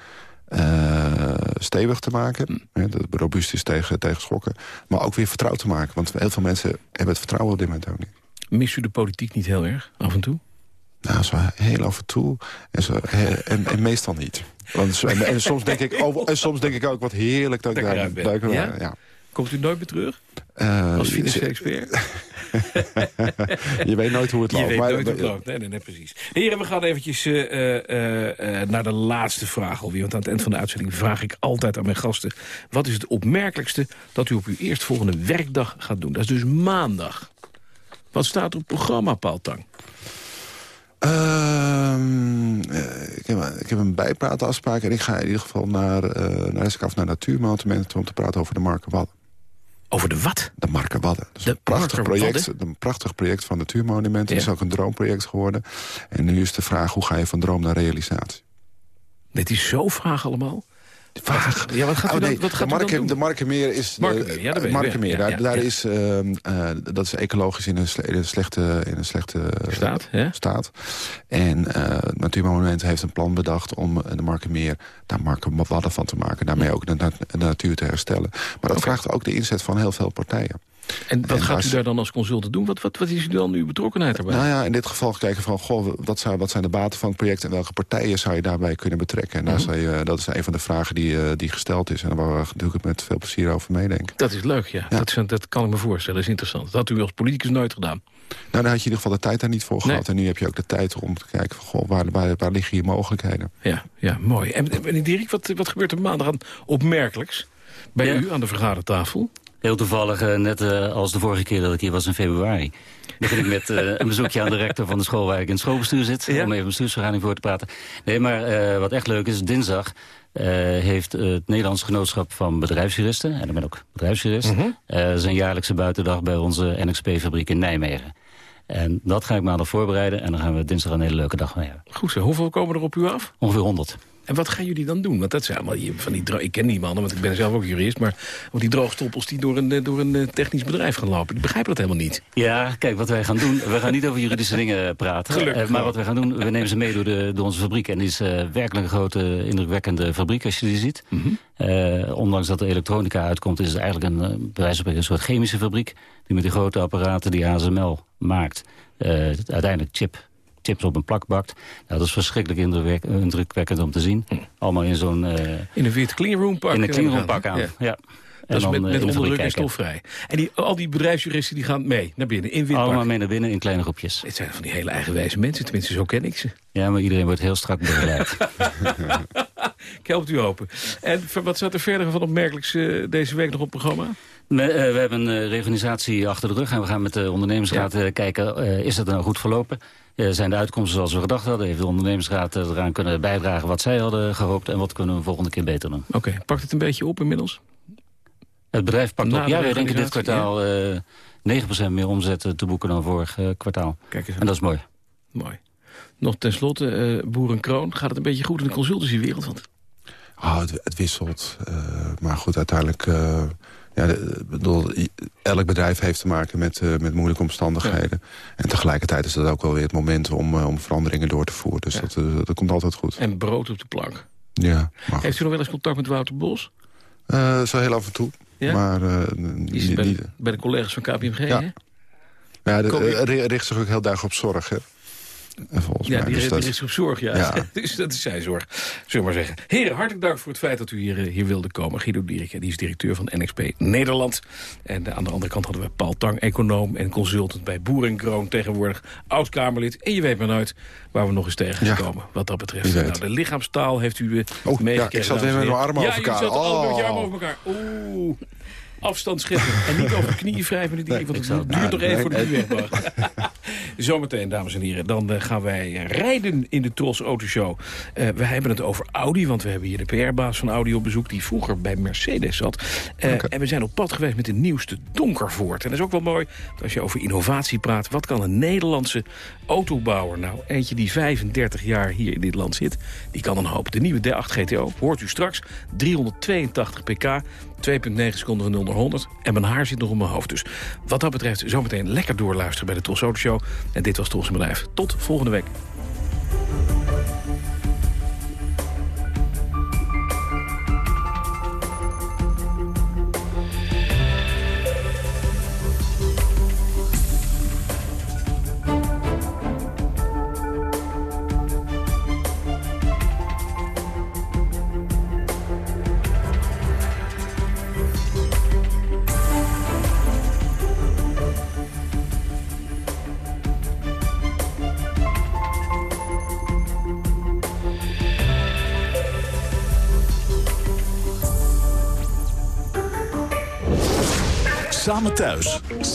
uh, stevig te maken. Mm. Ja, dat het robuust is tegen, tegen schokken. Maar ook weer vertrouwd te maken. Want heel veel mensen hebben het vertrouwen op dit moment ook niet. Mist u de politiek niet heel erg, af en toe? Nou, zo heel af en toe. En, zo, en, en meestal niet. Want, en, en, soms denk ik, oh, en soms denk ik ook wat heerlijk dat ik daar. Ja? ja. Komt u nooit meer terug? Uh, Als financieel expert? je weet nooit hoe het loopt. Je weet maar, nooit hoe het loopt. Nee, nee, nee, precies. Heren, we gaan eventjes uh, uh, naar de laatste vraag alweer. Want aan het eind van de uitzending vraag ik altijd aan mijn gasten... wat is het opmerkelijkste dat u op uw eerstvolgende werkdag gaat doen? Dat is dus maandag. Wat staat er op programma, Paul Tang? Ik, heb, ik, heb, een bijpraatafspraak en ik ga in ieder geval naar, uh, naar SKF, naar Natuurmonumenten... om te praten over de Marken Wadden. Over de wat? De Marken Wadden. Dat is de een prachtig project, een prachtig project van Natuurmonumenten. Het is ook een droomproject geworden. En nu is de vraag, hoe ga je van droom naar realisatie? Dit is zo vaag allemaal. Vaag. Ja, wat gaat oh, nee, dan, wat gaat de, Marken, de Markenmeer is... Markenmeer, ja, Markenmeer, daar, ja, daar ja. is, uh, uh, dat is ecologisch in een, slechte, in een slechte staat. Ja? staat. En uh, Natuurmonument heeft een plan bedacht om de Markenmeer daar Markenwadden van te maken. Daarmee ook de, na de, natuur te herstellen. Maar dat okay. vraagt ook de inzet van heel veel partijen. En wat en gaat u daar dan als consultant doen? Wat, wat, wat is u dan uw betrokkenheid erbij? Nou ja, in dit geval kijken van, goh, wat, zou, wat zijn de baten van het project... en welke partijen zou je daarbij kunnen betrekken? En daar mm -hmm. je, dat is een van de vragen die, uh, die gesteld is. En waar we natuurlijk met veel plezier over meedenken. Dat is leuk, ja. ja. Dat, is, dat, kan ik me voorstellen, dat is interessant. Dat had u als politicus nooit gedaan. Nou, daar had je in ieder geval de tijd daar niet voor gehad. Nee. En nu heb je ook de tijd om te kijken van, goh, waar, waar, waar liggen hier mogelijkheden? Ja, ja mooi. En, Dirk, wat, wat gebeurt er maandag aan opmerkelijks bij ja. u aan de vergadertafel? Heel toevallig, uh, net uh, als de vorige keer dat ik hier was in februari. begin ik met uh, een bezoekje aan de rector van de school waar ik in het schoolbestuur zit. Om even bestuursvergadering voor te praten. Nee, maar wat echt leuk is, dinsdag heeft het Nederlands Genootschap van Bedrijfsjuristen... en ik ben ook bedrijfsjurist... Mm -hmm. zijn jaarlijkse buitendag bij onze NXP-fabriek in Nijmegen. En dat ga ik maandag voorbereiden en dan gaan we dinsdag een hele leuke dag mee hebben. Goed zo. Hoeveel komen er op u af? Ongeveer 100. En wat gaan jullie dan doen? Want dat zijn allemaal van die ik ken die mannen, want ik ben zelf ook jurist, maar die droogstoppels die door een, door een technisch bedrijf gaan lopen, die begrijpen dat helemaal niet. Ja, kijk, wat wij gaan doen, we gaan niet over juridische dingen praten. Gelukkig. maar wat wij gaan doen, we nemen ze mee door, de, door onze fabriek. En die is uh, werkelijk een grote, indrukwekkende fabriek als je die ziet. Mm -hmm. uh, ondanks dat er elektronica uitkomt, is het eigenlijk een, bij wijze van een soort chemische fabriek. Die met die grote apparaten die ASML maakt, uiteindelijk chip chips op een plak bakt. Nou, dat is verschrikkelijk indrukwekkend om te zien. Allemaal in zo'n... Uh, in een wit cleanroom pak. In een cleanroom pak aan, ja. ja. Dat is met, met onderdruk en stofvrij. En die, al die bedrijfsjuristen die gaan mee naar binnen, in. Allemaal mee naar binnen in kleine groepjes. Het zijn van die hele eigenwijze mensen, tenminste zo ken ik ze. Ja, maar iedereen wordt heel strak begeleid. ik help u open. En wat staat er verder van opmerkelijks uh, deze week nog op het programma? We, uh, we hebben een uh, reorganisatie achter de rug en we gaan met de ondernemingsraad ja. kijken, is dat nou goed verlopen? Zijn de uitkomsten zoals we gedacht hadden? Heeft de ondernemingsraad eraan kunnen bijdragen wat zij hadden gehoopt? En wat kunnen we volgende keer beter doen? Oké, okay. pakt het een beetje op inmiddels? Het bedrijf pakt op. Ja, we denken dit kwartaal ja. uh, 9% meer omzet te boeken dan vorig uh, kwartaal. Kijk eens en dat is mooi. Mooi. Nog tenslotte, uh, Boerenkroon. Gaat het een beetje goed in de consultancywereld? Want... Oh, het, het wisselt. maar goed, uiteindelijk... Ja, de, bedoel, elk bedrijf heeft te maken met, uh, met moeilijke omstandigheden. Ja. En tegelijkertijd is dat ook wel weer het moment om, uh, om veranderingen door te voeren. Dus ja. dat, uh, dat komt altijd goed. En brood op de plank. Ja. Heeft u nog wel eens contact met Wouter Bos? zo heel af en toe. Ja? Maar, Die bij, niet, bij de collega's van KPMG, ja. Hè? Ja, de, richt zich ook heel duidelijk op zorg, hè? Volgens ja, mij. die, dus is op zorg, ja. ja. dus dat is zijn zorg, zullen we maar zeggen. Heren, hartelijk dank voor het feit dat u hier, hier wilde komen. Guido Dierike, die is directeur van NXP Nederland. En aan de andere kant hadden we Paul Tang, econoom en consultant bij Boerenkroon. Tegenwoordig oud-Kamerlid. En je weet maar nooit waar we nog eens tegenkomen, ja. wat dat betreft. Nou, de lichaamstaal heeft u uh, oh, ja, ik zat weer met mijn armen over elkaar. Ja, je zat oh. met je armen over elkaar. Oeh. Afstand scheppen. En niet over knieën wrijven die nee, want het duurt nog even voor de weg Zometeen, dames en heren, dan uh, gaan wij rijden in de Tros Autoshow. Uh, we hebben het over Audi, want we hebben hier de PR-baas van Audi op bezoek... die vroeger bij Mercedes zat. Uh, en we zijn op pad geweest met de nieuwste Donkervoort. En dat is ook wel mooi, als je over innovatie praat... wat kan een Nederlandse autobouwer nou? Eentje die 35 jaar hier in dit land zit, die kan een hoop. De nieuwe D8 GTO, hoort u straks, 382 pk... 2,9 seconden van 0 naar 100. En mijn haar zit nog op mijn hoofd. Dus wat dat betreft zometeen lekker doorluisteren bij de Tros Show. En dit was Tros Bedrijf. Tot volgende week.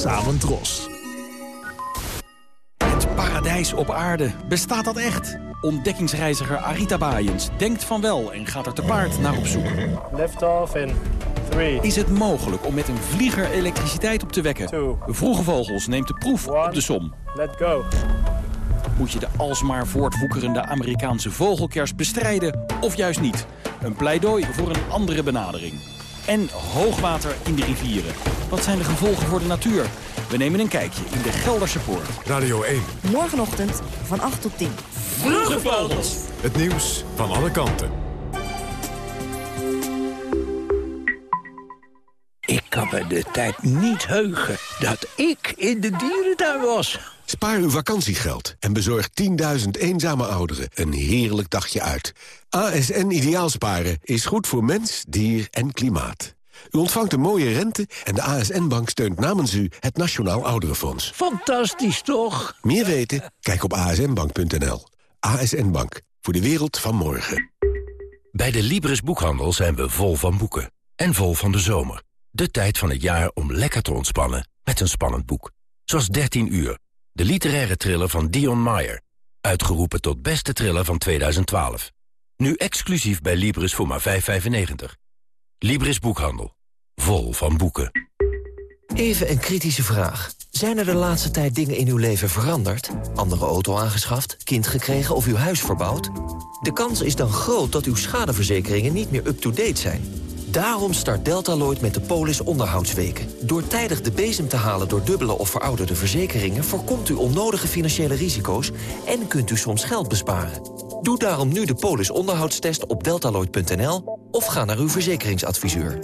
Samen dros. Het paradijs op aarde, bestaat dat echt? Ontdekkingsreiziger Arita Baaiens denkt van wel en gaat er te paard naar op zoek. Off in 3. Is het mogelijk om met een vlieger elektriciteit op te wekken? Two. Vroege Vogels neemt de proef One. op de som. Let go. Moet je de alsmaar voortwoekerende Amerikaanse vogelkers bestrijden of juist niet? Een pleidooi voor een andere benadering. En hoogwater in de rivieren. Wat zijn de gevolgen voor de natuur? We nemen een kijkje in de Gelderse Poort. Radio 1. Morgenochtend van 8 tot 10. Vroege Vogels. Het nieuws van alle kanten. Ik kan me de tijd niet heugen dat ik in de dierentuin was. Spaar uw vakantiegeld en bezorg 10.000 eenzame ouderen een heerlijk dagje uit. ASN Ideaalsparen is goed voor mens, dier en klimaat. U ontvangt een mooie rente en de ASN-bank steunt namens u het Nationaal Ouderenfonds. Fantastisch toch? Meer weten? Kijk op asnbank.nl. ASN Bank, voor de wereld van morgen. Bij de Libris Boekhandel zijn we vol van boeken. En vol van de zomer. De tijd van het jaar om lekker te ontspannen met een spannend boek. Zoals 13 uur De literaire thriller van Dion Meyer. Uitgeroepen tot beste thriller van 2012. Nu exclusief bij Libris voor maar 5,95. Libris Boekhandel. Vol van boeken. Even een kritische vraag. Zijn er de laatste tijd dingen in uw leven veranderd? Andere auto aangeschaft, kind gekregen of uw huis verbouwd? De kans is dan groot dat uw schadeverzekeringen niet meer up-to-date zijn. Daarom start Deltaloid met de Polis onderhoudsweken. Door tijdig de bezem te halen door dubbele of verouderde verzekeringen... voorkomt u onnodige financiële risico's en kunt u soms geld besparen. Doe daarom nu de Polis onderhoudstest op deltaloid.nl... of ga naar uw verzekeringsadviseur.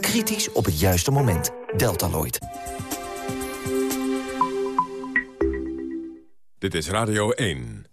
Kritisch op het juiste moment. Deltaloid. Dit is Radio 1.